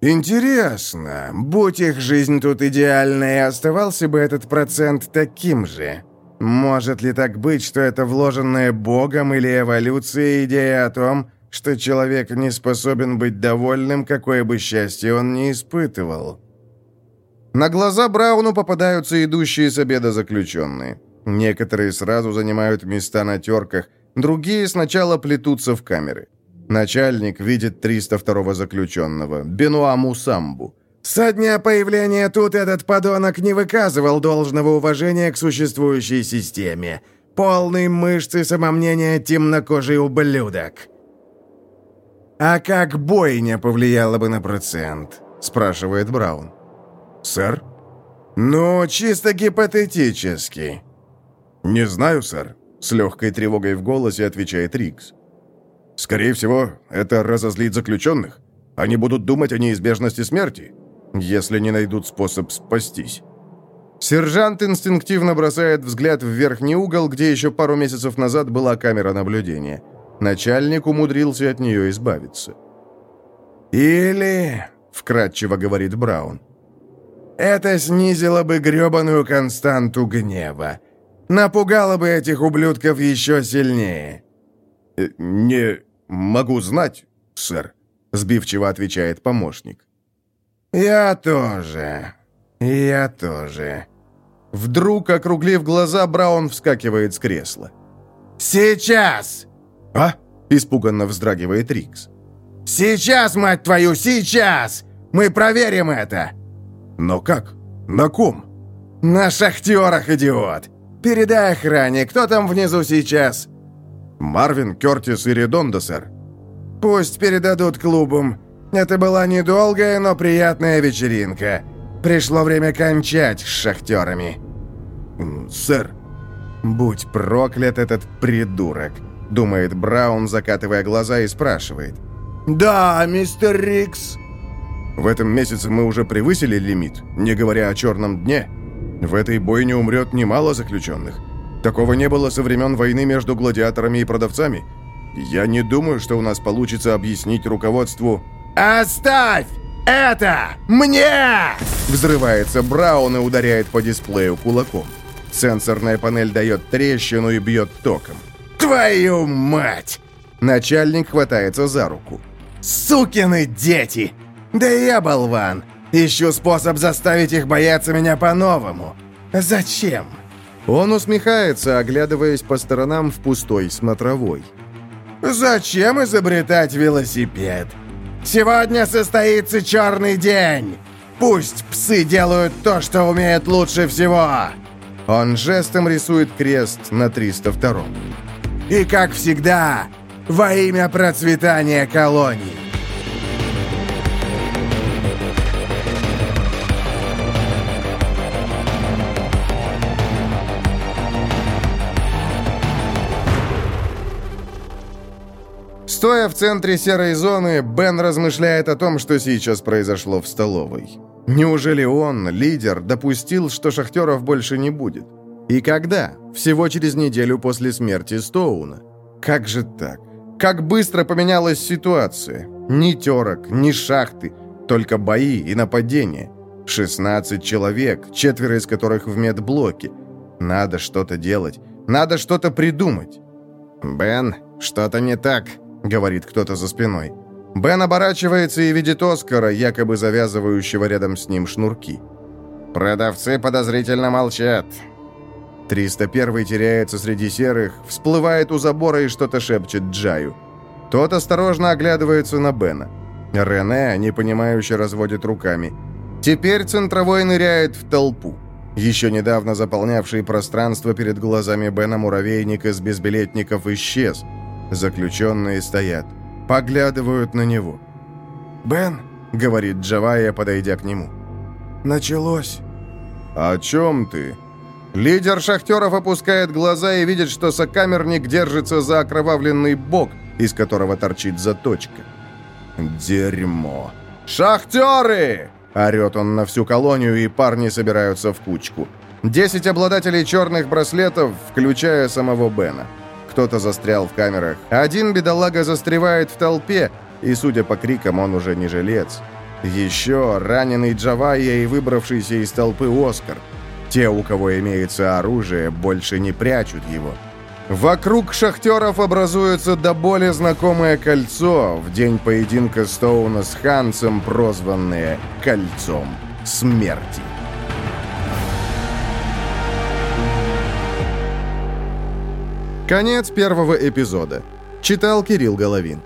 Speaker 3: Интересно, будь их жизнь тут идеальной, оставался бы этот процент таким же? Может ли так быть, что это вложенная Богом или эволюцией идея о том, что человек не способен быть довольным, какое бы счастье он не испытывал?
Speaker 1: На глаза Брауну попадаются идущие с обеда заключенные. Некоторые сразу занимают места на терках, другие сначала плетутся в камеры. Начальник видит 302-го заключенного, Бенуа Мусамбу.
Speaker 3: Со дня появления тут этот подонок не выказывал должного уважения к существующей системе. Полный мышцы самомнения темнокожий ублюдок. «А как бойня повлияла бы на процент?» – спрашивает Браун.
Speaker 1: «Сэр?»
Speaker 3: «Ну, чисто гипотетически».
Speaker 1: «Не знаю, сэр», – с легкой тревогой в голосе отвечает Рикс. «Скорее всего, это разозлит заключенных. Они будут думать о неизбежности смерти если не найдут способ спастись. Сержант инстинктивно бросает взгляд в верхний угол, где еще пару месяцев назад была камера наблюдения. Начальник умудрился от нее избавиться.
Speaker 3: «Или...» — вкратчиво говорит Браун. «Это снизило бы гребаную константу гнева. Напугало бы этих ублюдков еще сильнее».
Speaker 1: «Э, «Не могу знать, сэр», — сбивчиво отвечает помощник.
Speaker 3: «Я тоже. Я тоже».
Speaker 1: Вдруг, округлив глаза, Браун вскакивает с кресла.
Speaker 3: «Сейчас!»
Speaker 1: «А?» – испуганно вздрагивает Рикс.
Speaker 3: «Сейчас, мать твою, сейчас! Мы проверим это!»
Speaker 1: «Но как? На ком?»
Speaker 3: «На шахтерах, идиот! Передай охране, кто там внизу сейчас?»
Speaker 1: «Марвин, Кертис и Редонда, сэр».
Speaker 3: «Пусть передадут клубам. Это была недолгая, но приятная вечеринка. Пришло время кончать с шахтерами.
Speaker 1: «Сэр,
Speaker 3: будь проклят этот придурок», — думает Браун, закатывая глаза и спрашивает. «Да, мистер Рикс».
Speaker 1: «В этом месяце мы уже превысили лимит, не говоря о черном дне. В этой бойне умрет немало заключенных. Такого не было со времен войны между гладиаторами и продавцами. Я не думаю, что у нас получится объяснить руководству
Speaker 3: «Оставь это мне!»
Speaker 1: Взрывается Браун и ударяет по дисплею кулаком. Сенсорная панель дает трещину и бьет током.
Speaker 3: «Твою мать!»
Speaker 1: Начальник хватается за руку.
Speaker 3: «Сукины дети! Да я болван! Ищу способ заставить их бояться меня по-новому. Зачем?»
Speaker 1: Он усмехается, оглядываясь по сторонам в пустой смотровой.
Speaker 3: «Зачем изобретать велосипед? Сегодня состоится черный день. Пусть псы делают то, что умеют лучше всего.
Speaker 1: Он жестом рисует крест на 302
Speaker 3: И, как всегда, во имя процветания колоний.
Speaker 1: Стоя в центре серой зоны, Бен размышляет о том, что сейчас произошло в столовой. Неужели он, лидер, допустил, что шахтеров больше не будет? И когда? Всего через неделю после смерти Стоуна. Как же так? Как быстро поменялась ситуация? Ни терок, ни шахты, только бои и нападения. 16 человек, четверо из которых в медблоке. Надо что-то делать, надо что-то придумать. «Бен, что-то не так», — говорит кто-то за спиной. Бен оборачивается и видит Оскара, якобы завязывающего рядом с ним шнурки. Продавцы подозрительно молчат. 301 теряется среди серых, всплывает у забора и что-то шепчет Джаю. Тот осторожно оглядывается на Бена. Рене, непонимающе, разводит руками. Теперь центровой ныряет в толпу. Еще недавно заполнявший пространство перед глазами Бена муравейник из безбилетников исчез – Заключенные стоят, поглядывают на него.
Speaker 3: «Бен», — говорит Джавая, подойдя к нему, — «началось».
Speaker 1: «О чем ты?» Лидер шахтеров опускает глаза и видит, что сокамерник держится за окровавленный бок, из которого торчит заточка. «Дерьмо!» «Шахтеры!» — орет он на всю колонию, и парни собираются в кучку. Десять обладателей черных браслетов, включая самого Бена. Кто-то застрял в камерах. Один бедолага застревает в толпе, и, судя по крикам, он уже не жилец. Еще раненый Джавайя и выбравшийся из толпы Оскар. Те, у кого имеется оружие, больше не прячут его. Вокруг шахтеров образуется до боли знакомое кольцо, в день поединка Стоуна с Хансом, прозванное «Кольцом смерти». Конец первого эпизода. Читал Кирилл Головин.